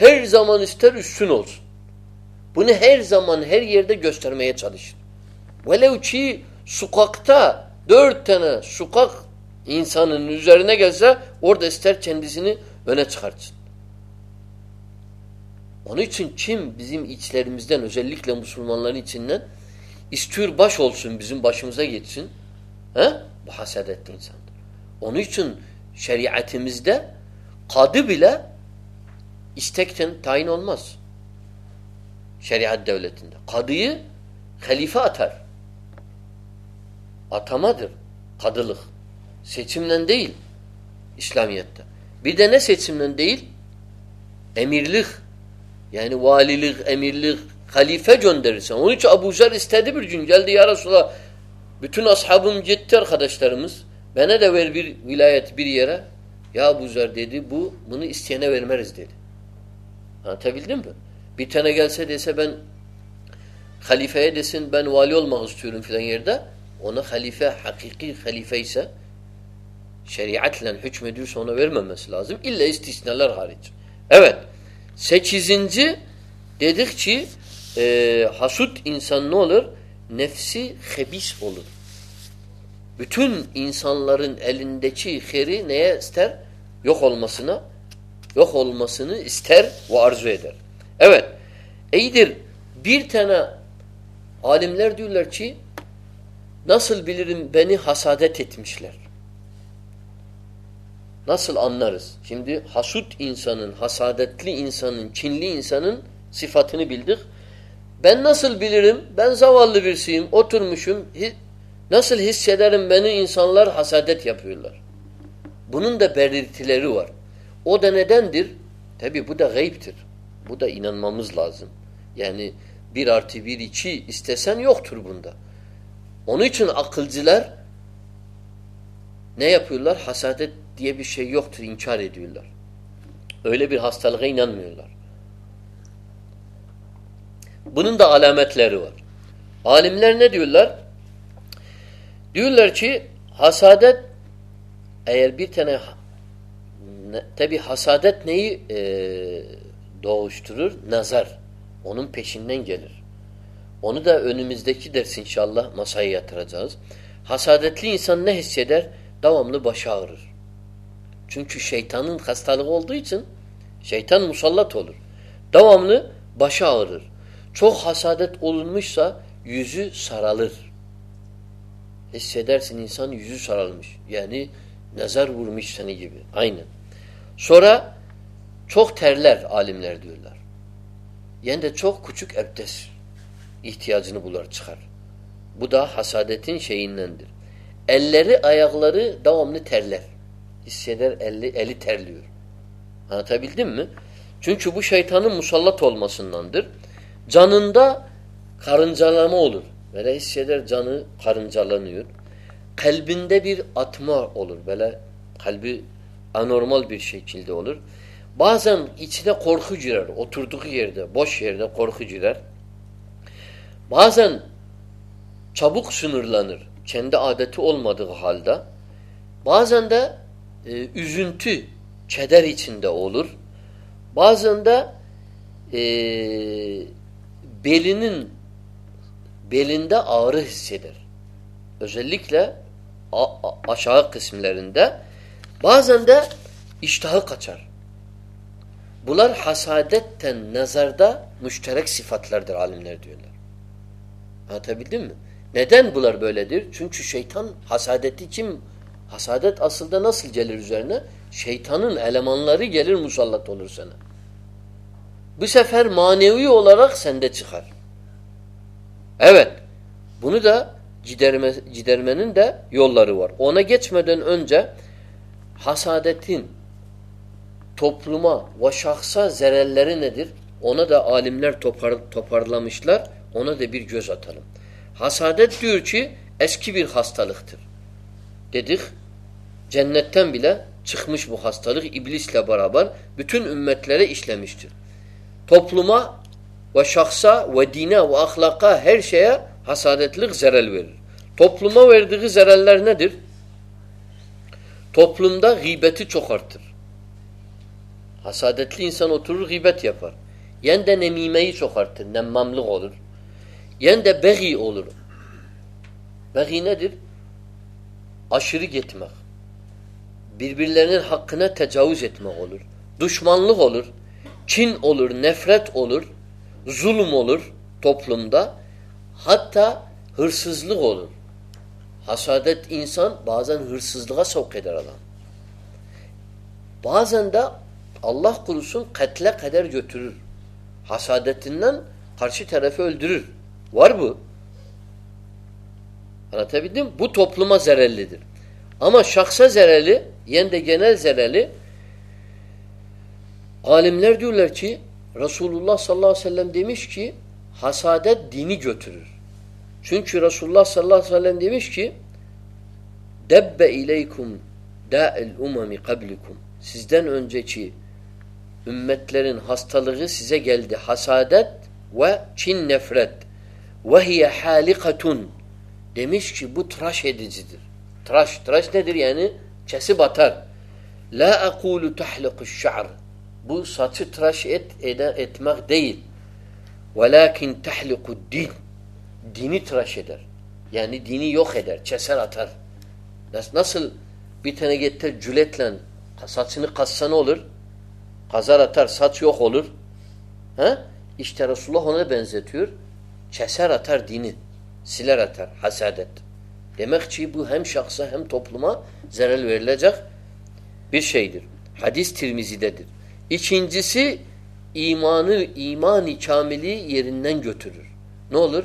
[SPEAKER 1] ہر زمان استر سن سن پن ہر زمانے والی انم بچ لینسر لکھ لیں مسلمان لانی چین اس بشول سن بشوں سے یہ سن بہسیا ان شیری اتمس دہ بلہ اس مس شہ خلیفہ اتھر اتھما در خد لم نئی اسلامیت نا سید سمند امیر لکھ یعنی ولی لکھ امیر لکھ خلیفہ ابوزر اسلی یار بتھن آس حب تر خدا یا ابوزر دید میرے دید خلیفہ چورنہ خلیفہ حقیقی عمڑی نسل نسل انسمت نسل بلڑم نسل مجھ لازم یعنی اسن چھ اقل ذیل حسادت انچارج ڈیولر ہسپل گئی عالح عالمر حسادت تبھی حسادت نی دوشتر نظر اونم پیشن نلر اون در سا اللہ مسایہ جاذ حسادت لیں اہ حصیہ در تو عمل بشاور چنچ شیطھان حست وولت شیطان مشہور توامل بشاور چھ حسادت اول مش سا یوزو سرالر حصیہ در سن اوزو سرال مش یعنی نظر وشن یہ آئینہ شور چوک تھر لر علر یہ چوک ہوسا دتن شاہی دونچ بہی تھانہ مسلمہ سن نندر جان ذالہ نورمال بازن کو بشد کور خرار بازن چبک سن چند آدھ اول مدد بازن ٹھدر چندر بازن لکھ ل بندے کچر بلر حسادت نظر دہ مشترک چونچھان حسادت چم حسادت بہر مانو سندر شاک اللہمرفار اِسلت ٹرچی ایس كی بیر ہسطالخر جنہ سكم ہاسطالق ابلی برابر اسلام ٹوپلوما وا شخصہ ودیناخلا ہیرش لكھ زیر ٹپلوماكراللہ ندیر تھف لمدا ہی بی چکار یعنی دہ نیمیمائی چکرام دیر اشریکمین تجاؤ دشمان لین اول ظلم تف لمدا ہاتھا ہرسز لڑ انسان بہ زن ہر بہ زن دہ اللہ خرسم جوتھرر ہرشتر بہ زردھر زیرے زیرال عالم لردی رسول اللہ صیست دینی جتھرر سن سر رسول اللہ صنسم قبلت و چھین نفرت چی بھرش ترش ندر یعنی چس بتر شر بچ ترشم و دین شر یعنی دینی یو خدار چھسر آٹھارو لرار آٹھار ساتر ہل چیس راتار دینے ہادینجیسی نو لر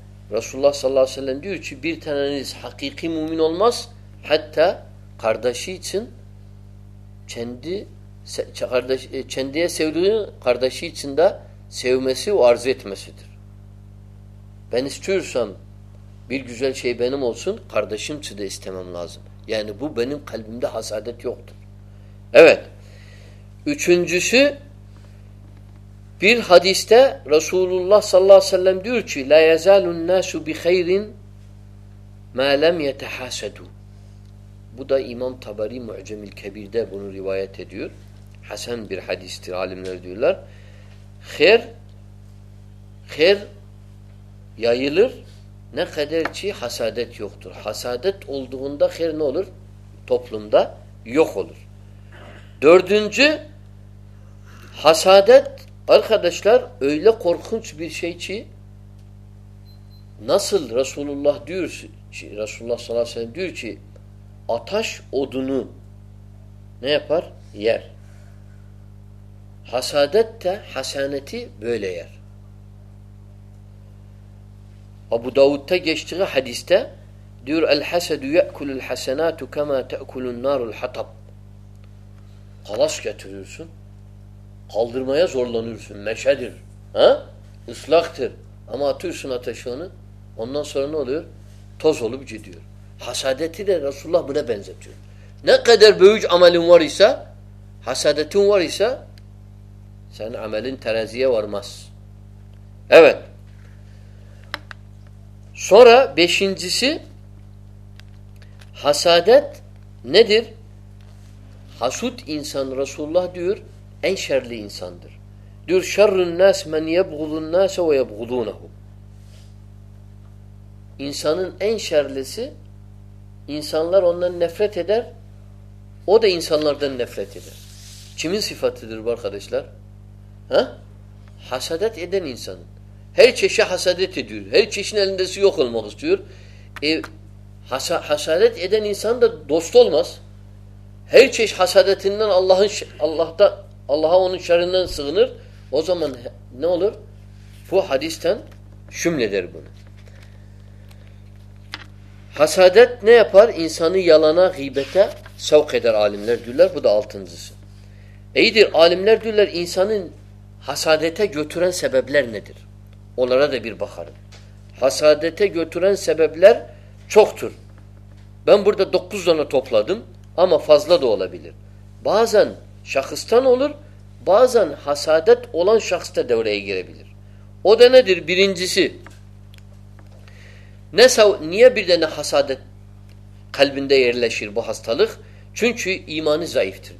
[SPEAKER 1] رس اللہ ص اللہ وسلم حقیقی مومی خردا شی سن چند چند ہے سو درداشی سندا سو وارزیت مسدر بینس چر سمجھ بین سند خردشن سماضم یا بہت بین دہس یہ بر حدیث رسول اللہ حسینچی حسادت یوختر حسادتہ یوخولت Arkadaşlar öyle korkunç bir şey ki nasıl Resulullah diyor ki Resulullah sallallahu aleyhi ve sellem diyor ki ataş odunu ne yapar? Yer. Hasadet de haseneti böyle yer. Abu Davud'da geçtiği hadiste diyor el hasedü ye'kulul hasenatu kema te'kulun narul hatab. Kalas getiriyorsun. میشاد رسول سرا بیس ہر ہاسوان رسول شیرل شرسن شیرل سے دوست حساد اللہ تا اللہ عن شرن سمن حدر حسادت عالم عالم چوکھر برتا ٹھوکلا دم امہ فضل بہ شخصانسادت شخص ندر جس نو نیا حسادت خلبند شیر بہس تلک چنچ ایمان زائفتر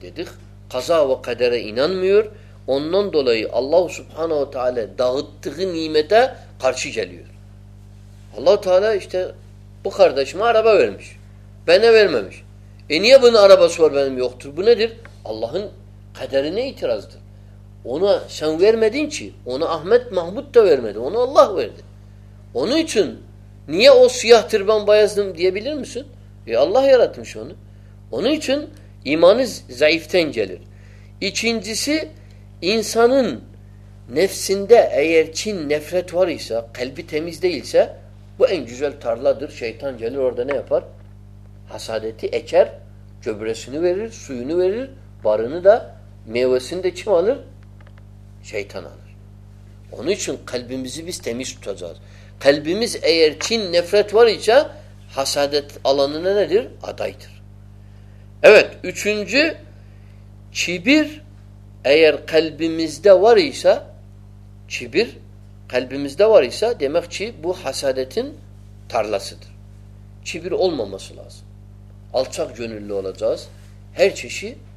[SPEAKER 1] اللہ تعالی عربہ در اللہ یہ رسطل اون شیر میدینی اونو احمد محمود تویر مید و اللہ اونو چھ سیاح طرب سی اللہ تم سو اونو چھ ایمانس زائف تین جلد یہ چھین جس اف سہ نفرت وریبل ہسا دچر چوبرس پہ میو سندر چھینفرت وریسا ویسا چھبر خلب دہ ویسا حسادت تھرل چھبر المہ الطحقی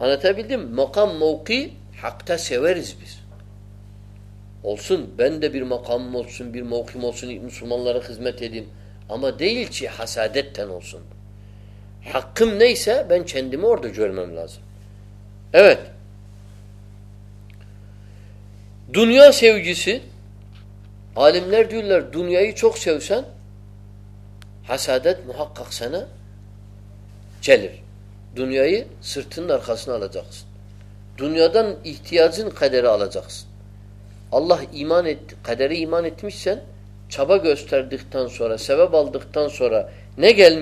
[SPEAKER 1] انت مقام موقعی حق تہ سورس بس اوسم بین دبیر مقامی خزمت حسادت حقم نئی سہ بین چھن دم اردو جماز دنیا سو جس عالم لڑ دنیا چوک سو سن حسادت محقق سنہ چل دنیا سرتن درخاسی آدھ جاس دن اتہیاں آدھ جاکس اللہ سبا گوستان سورا سیبا بال دکھتانا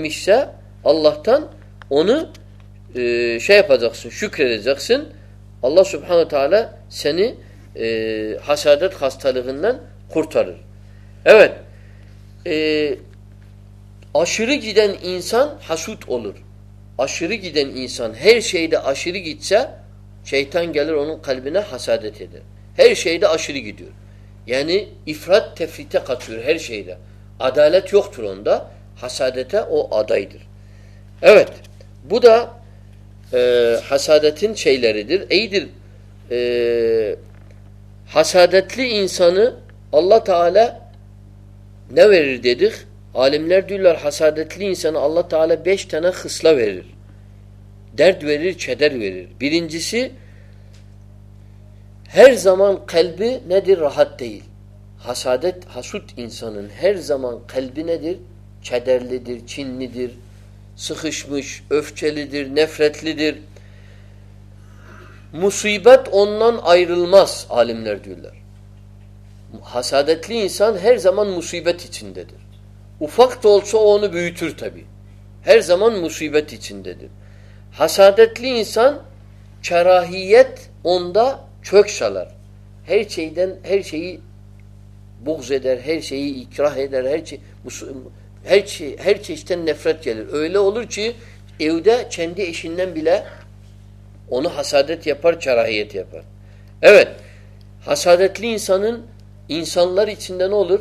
[SPEAKER 1] مل تنسن سوکرین اللہ سب سے اصر جدین انسان ہاسو الر انسان ہر شاہی دشرگی شہتانہ اشر گی دے شاہی دہالت بدھاسادن شیل حسادت انسان اللہ تعالی ن عالم لرد الر حسادت لیسان اللہ تعالی بیشتر خسل درد چھدر جس ہیر زمان خلب ندر راحت تیل حسادت حسود انسان ہیر زمان خلب ندر چدر لدر چن ندر سخش مشر نفرت لدر مصیبت اونر المس عالم نر حساد لیسان ہیر زمان مصیبت ہی چن ددر اوف تول سو اوور طبی ہر زمان مصیبت یہ چند حسادت لی اسان چراہیت اون دا چھک شلر ہر چی دینی بوگ زدر ہر شاہی در ہر نفرتہ چھین یہ بلہ اون حسادت یاپر چراہیت یپر حسادت لیسان ار یہ چند اولر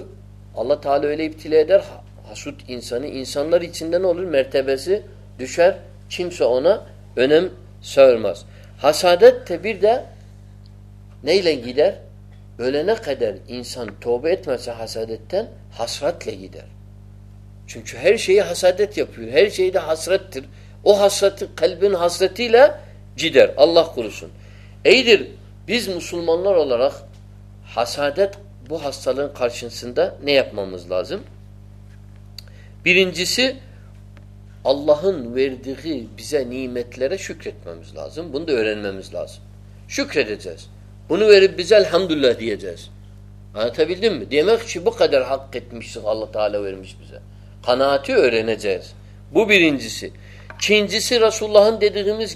[SPEAKER 1] اللہ تعالی در حسبر حسرتر حسرت حسرتر اللہ وز مسلمان حسادت بہ حسد خرچہ نی اقما ملم سر رسول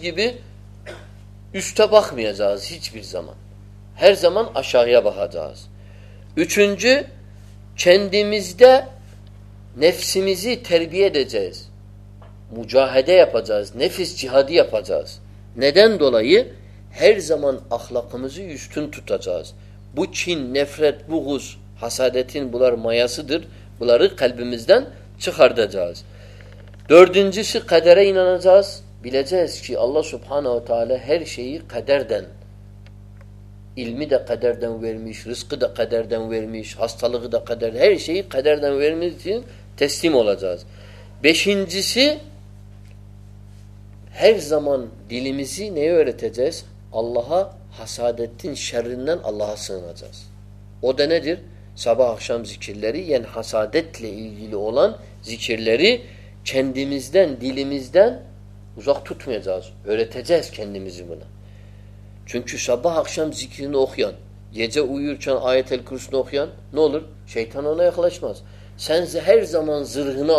[SPEAKER 1] گیب اشطف ہر زمان عشاہ بہاز یہ چونج د نیفسمزی تھربی دجیز مجاہدے افاظاز نیفس جہادی افاظا ندین اخلاق بچھنت بوس حسا بلجیزی اللہ صفحان علمی دینک دہ قدر دن ورمش حل تسعزاز بیشن زس حفظ زمان دل یور تھیز اللہ حسا دت شردن اللہ سزا اوت نجر صبح حقشم ذکر لری یعنی حسا دتل اولان زری چھین دمس دین دل دین زخت اعزاز اوڑت کھین دمس چونکہ سبہ حقشم زکی اوکھیان یہ اُردو آیت کرسن اوفیان نول شیتھن ایک لچما سن ذہر زمان زرہن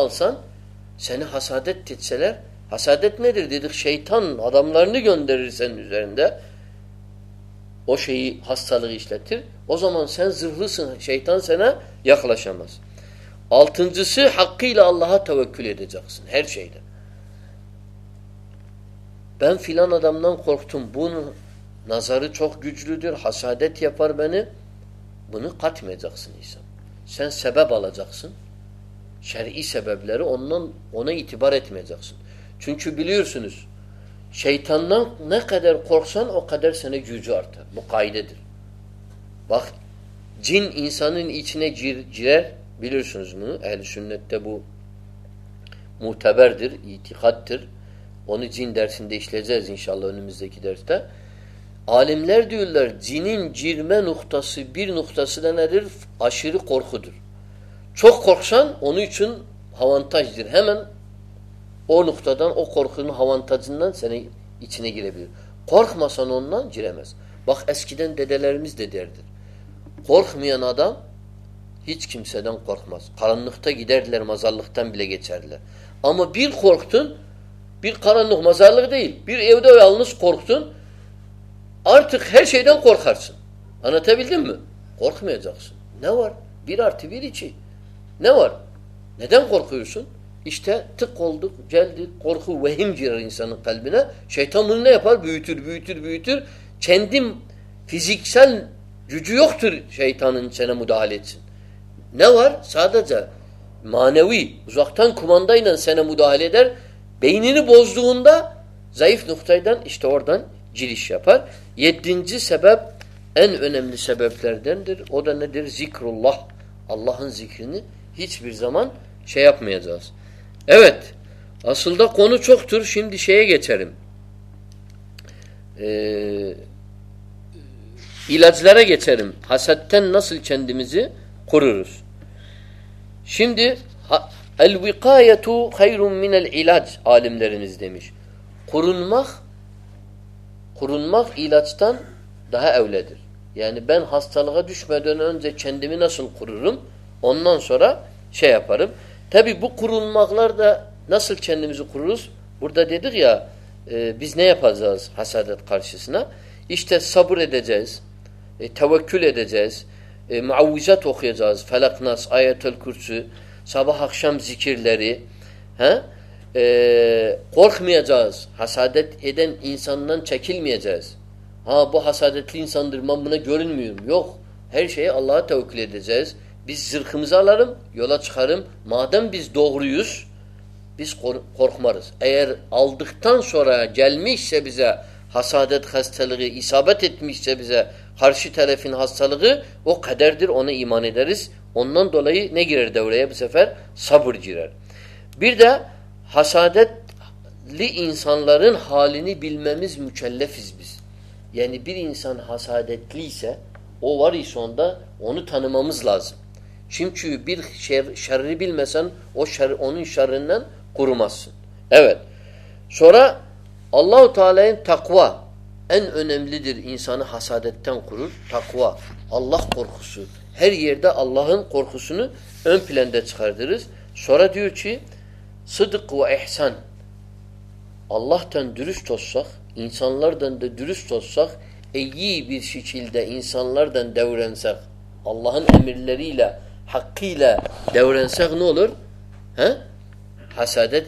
[SPEAKER 1] سنسا دیرا شہی شہسنام بون نظارے سباب والا جاسند بارسن سنچو بیلسان کورسن سوزوار سنشا اللہ عالم لہر دہرہ جینی سانچا دانا دامچ کم سے لہرماختھن لگن ارتھ خیر شیم کورخر سنتھ میزو سنورتھی سنٹروختر شاہی سینم و دہلی سن ن سادہ مانوی زوتھان خمند سینمودہ بوزد ہندا زعیف نفطۂ ذکر اللہ اللہ ذکر شیخ مزاس اصل کو شیخ گیر علاج لڑائی گھر حسد نسل چھ درس شند عالم درشن کورونماک ایچ تنہا او لر یعنی ہاسطل ناسل خورم انسورا چیاح رم تھی بو خرماک ناسل سنڈم جو کورس اُردا دیدر یاز ہاس کارسیس نا اسٹاس سہر اے دس اے دے جائز آؤزا ٹو جہاز فیلاق ناس آئی اتل کورس سہا ہکسام جی ہاں e, korkmayacağız. Hasadet eden insandan çekilmeyeceğiz. Ha bu hasadetli insandır ben buna görünmüyorum. Yok. Her şeyi Allah'a tevkül edeceğiz. Biz zırhımızı alalım, yola çıkarım. Madem biz doğruyuz, biz korkmarız. Eğer aldıktan sonra gelmişse bize hasadet hastalığı, isabet etmişse bize karşı tarafın hastalığı, o kaderdir, ona iman ederiz. Ondan dolayı ne girer devreye bu sefer? Sabır girer. Bir de حسادت لنسان لرن حال بلب یعنی بل انسان حسات لی سا او وی سوندہ اونی تھنما مز لازم شم شر بل مسن شرن کورما سورہ اللہ تعالی تکوہ این اونی انسان حسادتت تکوا اللہ کوری دہ اللہ کور فل خردرس سورہ د احسان اللہ تنستو سخ انسان حسادت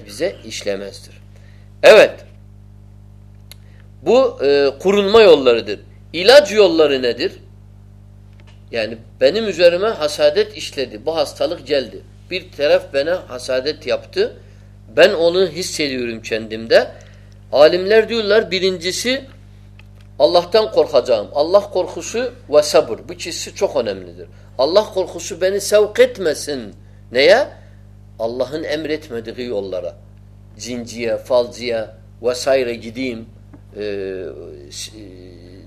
[SPEAKER 1] حسادت بہست جلدت بین اوس سے چند دم دہم لہر برین جس اللہ تم قورخ اللہ خورخوس و صبر بچہ چوکنا اللہ نیا اللہ جین جیا فالزیا و سائرہ غدیم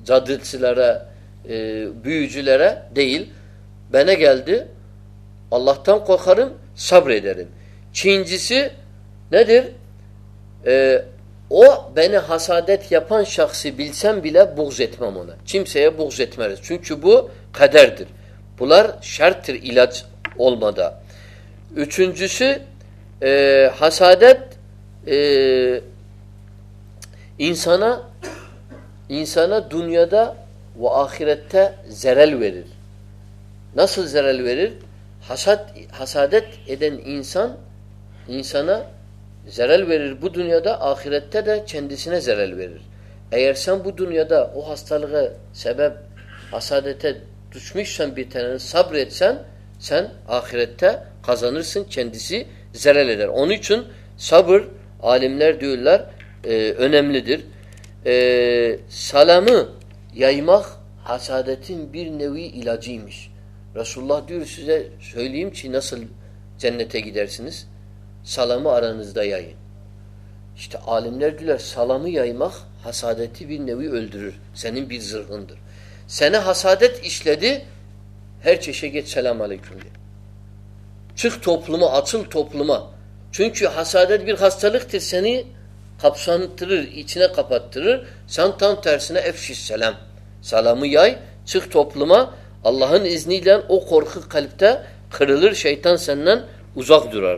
[SPEAKER 1] جد لڑا بیو لڑا دیل بینہ غلد اللہ تام کور خرم صبر درم چھین جس ندر او بین حسادت یافان شخص بل سم بلہ بوگزہ چمسے بہ کدردر بلر شرطرچ اولمدہ یہ سہ حسادت انسانہ اسانہ دنیا دہ و آخرتہ زر الویل نسل زرالویل حسد حسادت انسان اہ زیرلویر بھنیا دا آخرس ارسان بنیادا سنڈے زیر انیچن صبر سال یاسولہ گیڈرسنس سلام عالم سلامت ساسادت چھکل اچھل تفل چی ہسادت سنیسان ترچھنا سلم سلام تفل الر شہتان سناک درار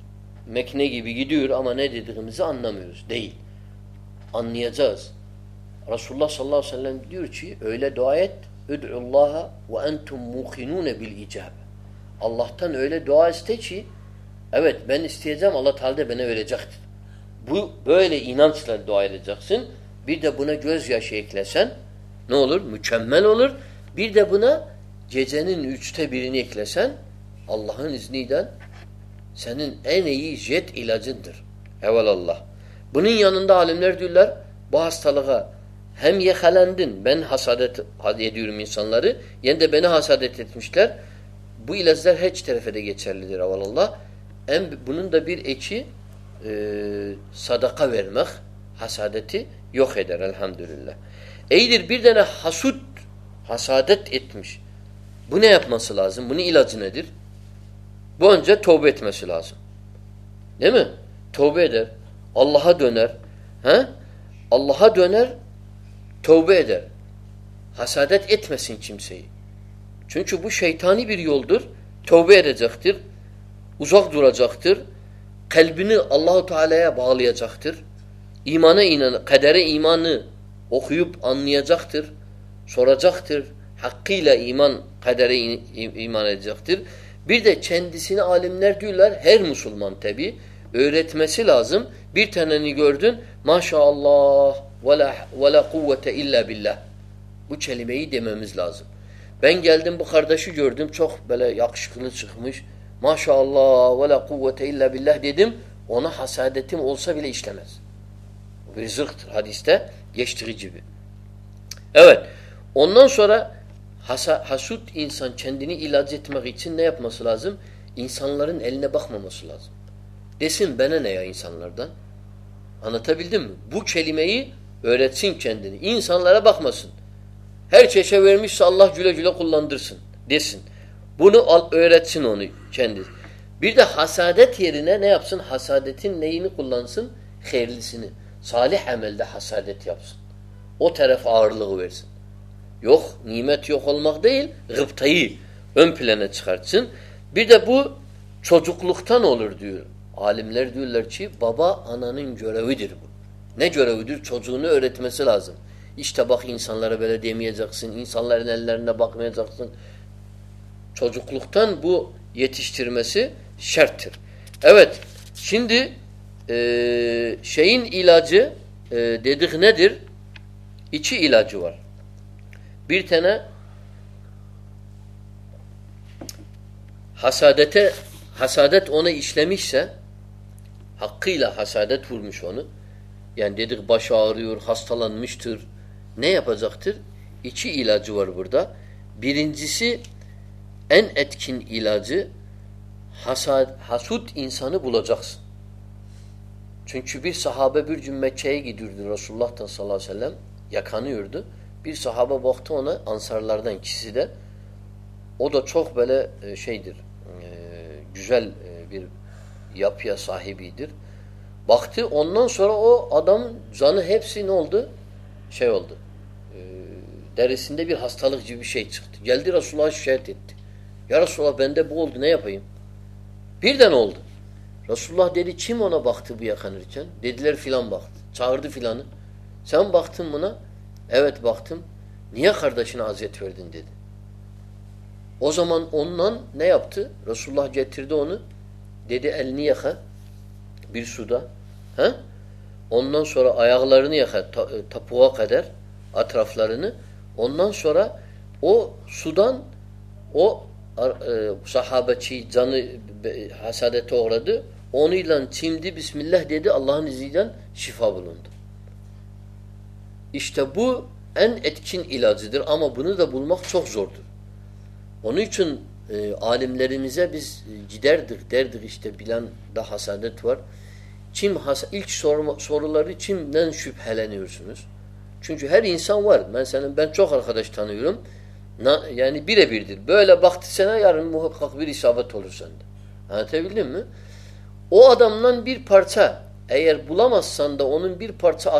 [SPEAKER 1] mekne gibi gidiyor ama ne dediğimizi anlamıyoruz. Değil. Anlayacağız. Resulullah sallallahu aleyhi ve sellem diyor ki öyle dua et. Üd'ullaha ve entum mukinune bil icab. Allah'tan öyle dua iste ki evet ben isteyeceğim Allah talde bana verecektir. Bu böyle inançla dua edeceksin. Bir de buna gözyaşı eklesen ne olur? Mükemmel olur. Bir de buna gecenin üçte birini eklesen Allah'ın izniyle senin en iyi jet ilacındır. Evelallah. Bunun yanında alimler diyorlar bu hastalığa hem yehelendin ben hasadet ediyorum insanları yine de beni hasadet etmişler. Bu ilaçlar hiç tarafa da geçerlidir evelallah. En, bunun da bir eki e, sadaka vermek hasadeti yok eder elhamdülillah. Eydir bir tane hasut hasadet etmiş. Bu ne yapması lazım? Bunun ilacı nedir? بن ذہ تھوبر اللہ اللہ دنر توبر حسم سن چم سی چون چھو شیطھانی بریول جگتر ازوف دختر اللہ تعالی بالیہ جختر امان امانوب انختر سورہ جختر حقیل امان امان جختر عالم نیولر ہر مسلمان تبھی لازم برتھن ماشاء اللہ اللہ بلہ بچ می دازم بنگل دم بخر جڑ دم چوکھ بلخش میں ماشاء اللہ ولاقوت اللہ بالہ دے دسا دم اوسا بلٹمس حد یہ رجب اون سور ست اچنی علاز نیپما سلازم اِنسان لڑنے بخمہ سلازم دے سن بہ نیا انسان لڑت بو چیل میت سند اڑا بخمہ سن ہر چیشا اللہ جلدہ در سو نو رت سنسا نی اف سسا دن نی کل سیرا سن یو نی متحل مخدھ خرچ چھوک لاندی عالم لڑ دڑھی بابا انورہ ودر نورا چوچو نتم سے لازم یہ چوچ لو یس شرتر سند شعین عیلاج ندر یہ علہ جور حسادت حسادت او نسل سہ حقیلہ حسادت وور مشہور بشار حسل مشتر نی اپختر یہ چیل بردہ برنز این اتھن عیلا حساد حسود انسانہ بولو جخص چون چبیر صاحبہ جمع رس اللہ وسلم یخان پھر صاحبہ وقت ہونا آنسر لڑ دیں دے ادو چوکھ بلے شہید یافیا صاحب عیدر وقت ان ادم زن ہیب سن اولد شاہدالخ شیت جلدی رسول شاہ یا رسول بول دیا پیم پھر دین اولد رسول دیدیما وقت بیا رخت چاہد فی الحان سہ ہم بخت منا ایوت بختم نیا کردہ شرد او زمان او نیفت رسول اللہ جتر دید الکھ برسودہ اون نا شور آیاغ لڑنی تھپوا قدر اترف لڑنا شورا او سو صحابچی زن حسد اونی چھیم دسم اللہ دید اللہ نظید شفا بلند عشتہ بو اینڈ چن علاج مخ زوردھر اونی چن عالم لڑ دشتور چونچو ہی او ادم نی پا یار بولما سندم بیر پڑا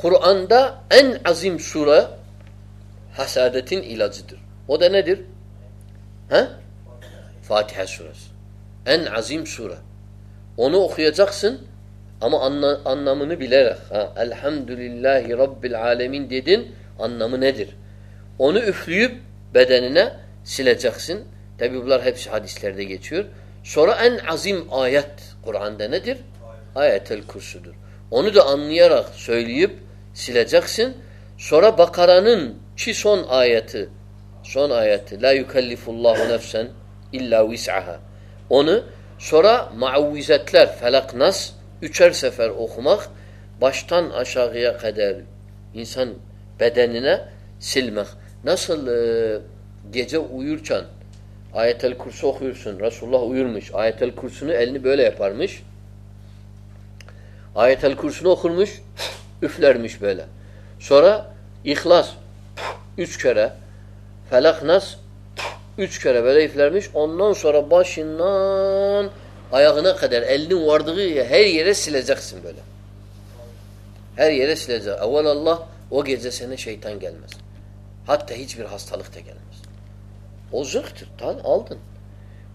[SPEAKER 1] Kur'an'da en azim sure hasadetin ilacıdır. O da nedir? He? Fatiha suresi. En azim sure. Onu okuyacaksın ama anla, anlamını bilerek. Ha, Elhamdülillahi Rabbil alemin dedin. Anlamı nedir? Onu üflüyüp bedenine sileceksin. Tabi bunlar hepsi hadislerde geçiyor. Sonra en azim ayet Kur'an'da nedir? Ayet-el kursudur. Onu da anlayarak söyleyip sileceksin. Sonra Bakara'nın ki son ayeti son ayeti la yukellifullahu nefsen illa vis'aha. Onu sonra mauvizetler felak nas üçer sefer okumak baştan aşağıya kadar insan bedenine silmek. Nasıl e, gece uyurken ayetel kursu okuyorsun. Resulullah uyurmuş. Ayetel kursunu elini böyle yaparmış. Ayetel kursunu okurmuş. üflermiş böyle. Sonra İhlas üç kere, Felak Nas üç kere böyle üflermiş. Ondan sonra başından ayağına kadar elinin vardığı her yere sileceksin böyle. Her yere sileceksin. Evvel Allah o gece sana şeytan gelmez. Hatta hiçbir hastalık da gelmez. O zırhtır. Tamam aldın.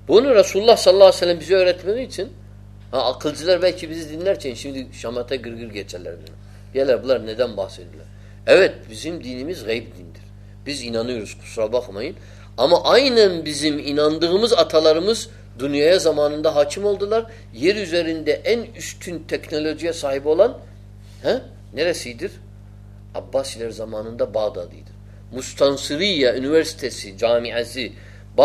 [SPEAKER 1] Bunu Resulullah sallallahu aleyhi ve sellem bize öğretmediği için ha, akılcılar belki bizi dinlerken şimdi şamata gırgır gır geçerler. Benim. صاحبرا زمانہ مستان سریور جامعہ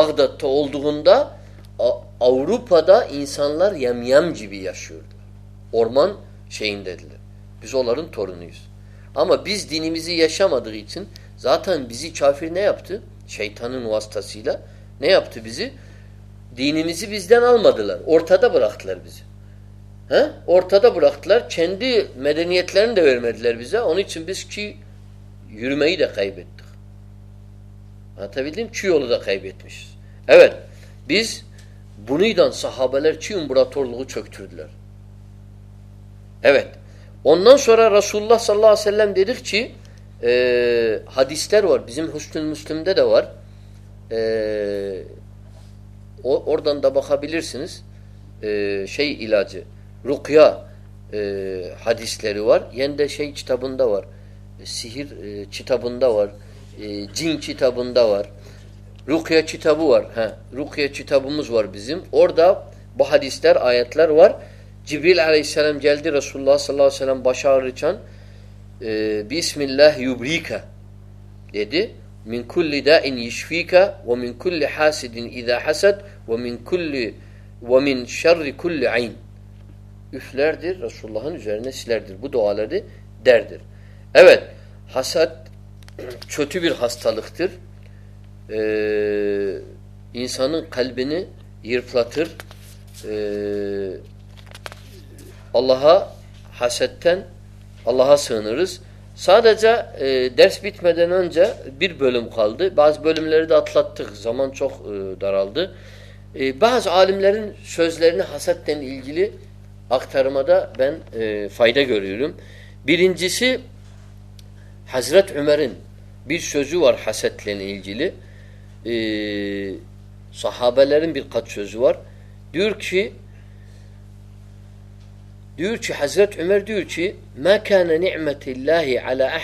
[SPEAKER 1] اور من شہین تھرسام medal دیکھائی چیلول دیکھائی بیٹھ بیان سہا bowler چیم بڑا چھک چھار رسول صحسلام دے became چیٹا بنداوار چیٹا بن دیتھا بن داوار روکھیا چیٹابوار جبل علیہ السلام جیلدی رسو اللہ صاء اللہ باشا من خلی دن کلن کلیندیر رسو اللہ بہتر ہستا لرسان اللہ حسط اللہ سنرس سادہ بیر بولم کھال دہب لر اخلاط زمان چوکھ درالد بہذ عالم لیرن سوز لرن حسط تین عیلجل اخترمدہ بین فائدہ گورم برین جس حضرت عمر بیر شوضوور حست لین عیلجل سہابہ لیرن برخت شضوور دورکی حضرت عمر حضرت عمرہ اللہ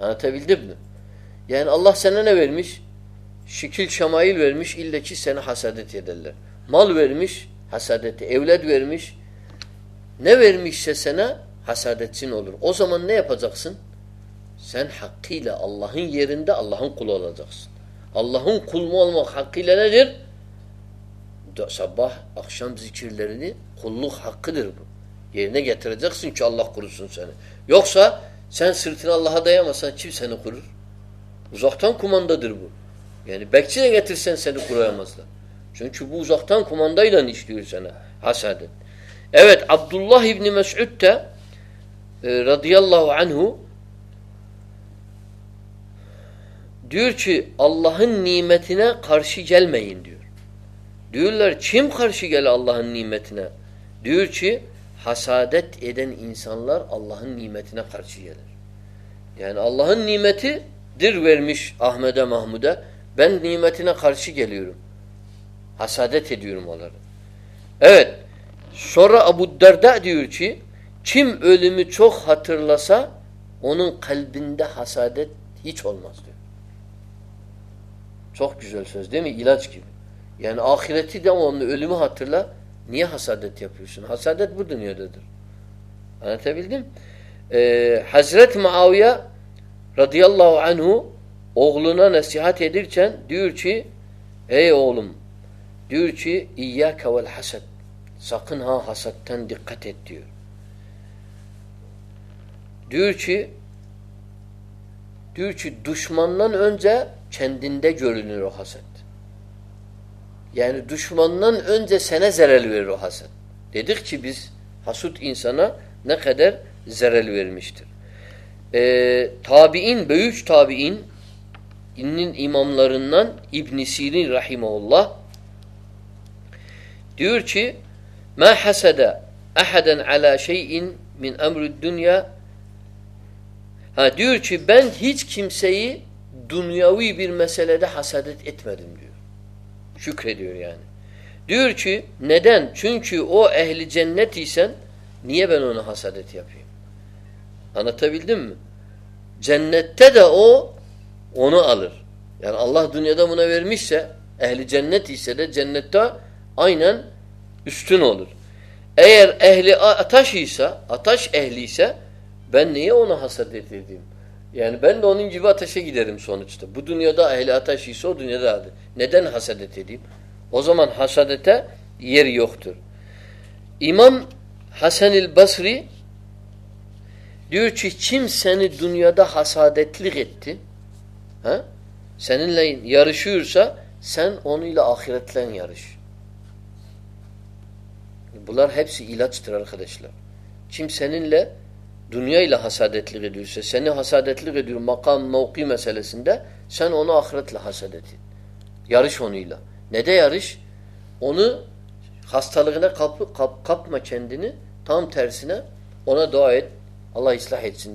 [SPEAKER 1] حسل حسول حسادت سنورے سن حقیلہ اللہ حقیبہ حق دربہ اللہ یوقسا اللہ حسادت عبد اللہ ردی اللہ دور اللہ نیمشل چم علم چھک حت اللہ سا اونم خلب حسادت ہی چھول مس چوک پہ دلچرت علم حت اللہ نیا حسادت حسادت بتر حضرت مہ آیا ردی اللہ نسیحتھی ہے عولم تیریا کول حسد سکھن ہا حسن دقت تیور دشمن ذہ چند رحسن یعنی دشمن ذہن سنہ زرویر تک حسن قدر زرلویر مشتر تاب بی تاب ان امام لرن ابنصیر رحیمہ اللہ تیور حسد احدن عل شی مین امرود او اونر اللہ دنیا دنور اہل اہل اتھش اہلی سہ Ben niye ona hasat edeyim? Yani ben de onun gibi ateşe giderim sonuçta. Bu dünyada ehli ateş ise o dünyada adı. Neden hasadet edeyim? O zaman hasadete yer yoktur. İmam Hasan-ül Basri diyor ki kim seni dünyada hasadetlik etti? Ha? Seninle yarışıyorsa sen onunla ahiretle yarış. Bunlar hepsi ilaçtır arkadaşlar. Kim seninle دنیا لہسا دے در سے مقام موقی میں سن انخرت لہسا یارش ہونیش ہستا تھام تھرسی اللہ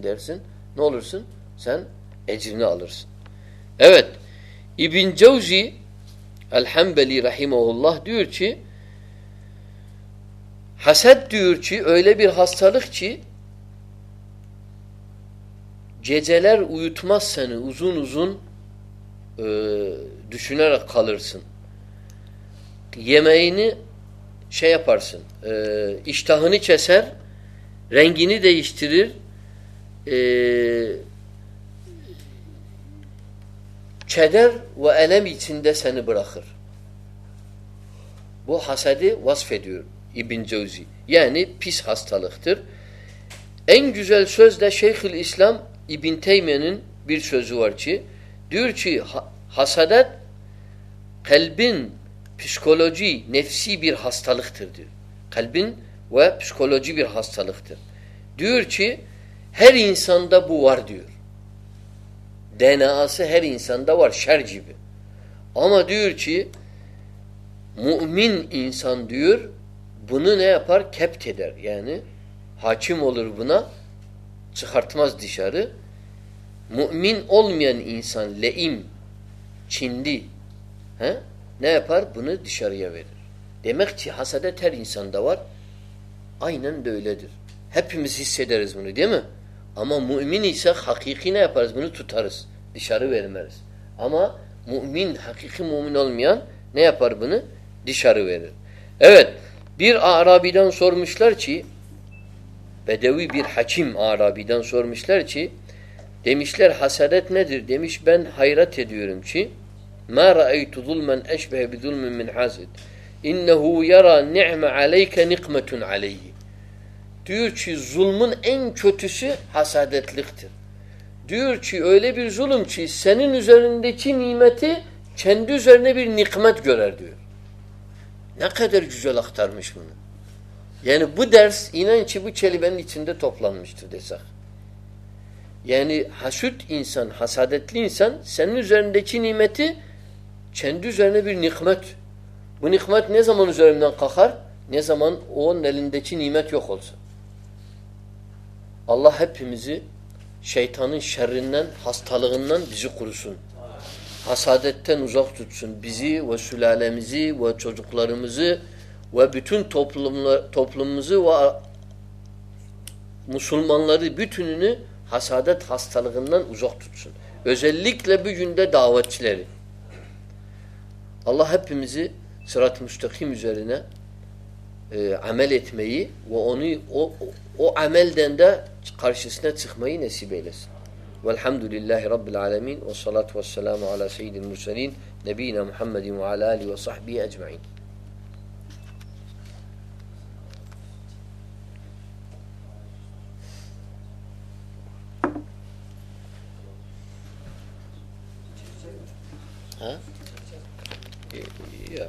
[SPEAKER 1] درسی نولر سن سنرسی الحمدلی رحیم اللہ تر حسید تھی لستا لکھچی جی جلیر اوتما سن ازون اجون دشونا کالرسن یمار سنتاہی چیسر رینگی نے دے اسدر ولم دہ سن بڑا خرساد وس فیڈر ایبن زوزی یہ نہیں پیس ہسطا لختر ایم جلس د شخ السلام یہ بنتائی منسوز فیسکول نیفسی لکھبینجی ہستا لکھ ہیرسان دینا سے ہیرسان جیو آنسان در بنپید ہاتھی ملر بنا لند نی اپ بنارے میک ہاتھ آئی نا پارسارس ہما مین مل می اپار بنسارابر مسلر چی چم آدمی تم مشل حس ندرتمن حضرت نکمت ظلم چوتھ حس لکھتھی ظلمتھی نکمت یعنی بت درس یہ چلے یہ چند تفلان مشترک یعنی حس ان اِنسان حسادت لین دچی نی مت چند زین نکھ مت وہ نکھ مت نی زمان کھر نمان دچی نی مت یو خال سا اللہ حافم زیتھان شہر حسن ذکر سن حسادت ضوفط سن بزی و سلع المزی ومز وہ بتن توف لمز مسلمان دہ دعوت اللہ حافظ صورت مستقیم زور ایم ایلئی خرشس نہ چکھمئی نصیب علسم الحمد اللہ رب العالمین صلاحۃ وسلم علیہ سید المس نبی محمد وصحب اجمائین Huh? Yeah.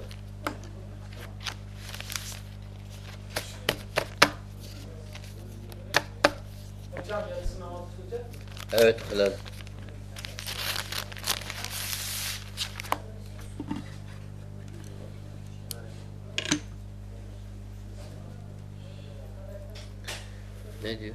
[SPEAKER 1] Hocam yarısını altıracak Evet, helal. Ne diyor?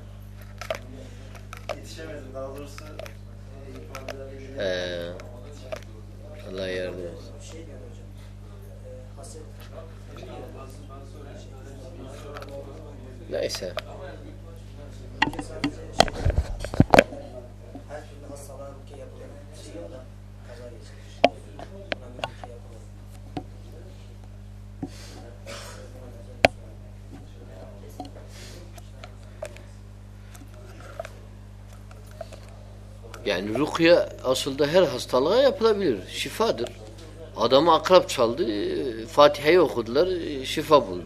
[SPEAKER 1] رسطہ شفادر ادحمہ اخراب شالد فاتحای و خد شل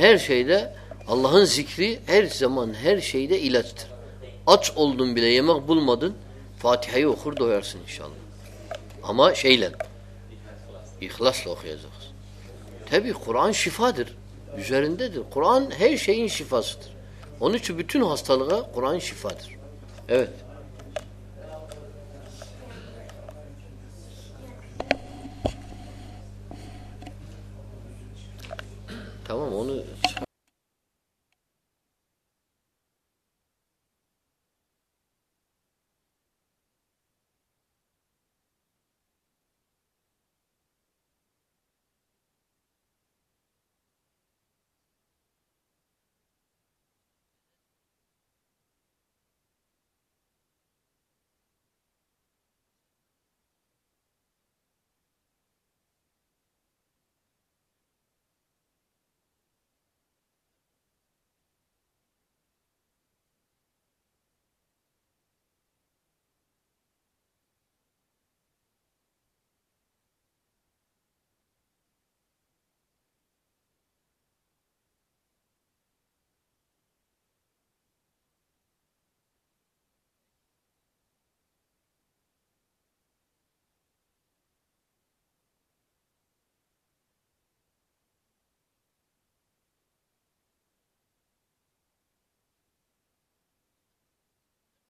[SPEAKER 1] ہیر شہید اللہ ذکری ہیر زمان ہر شہیدر اچھم فاتحای ومہ قرآن شفادر قرآن شاہ شفا ستر اونچون حسال قرآن شفاطر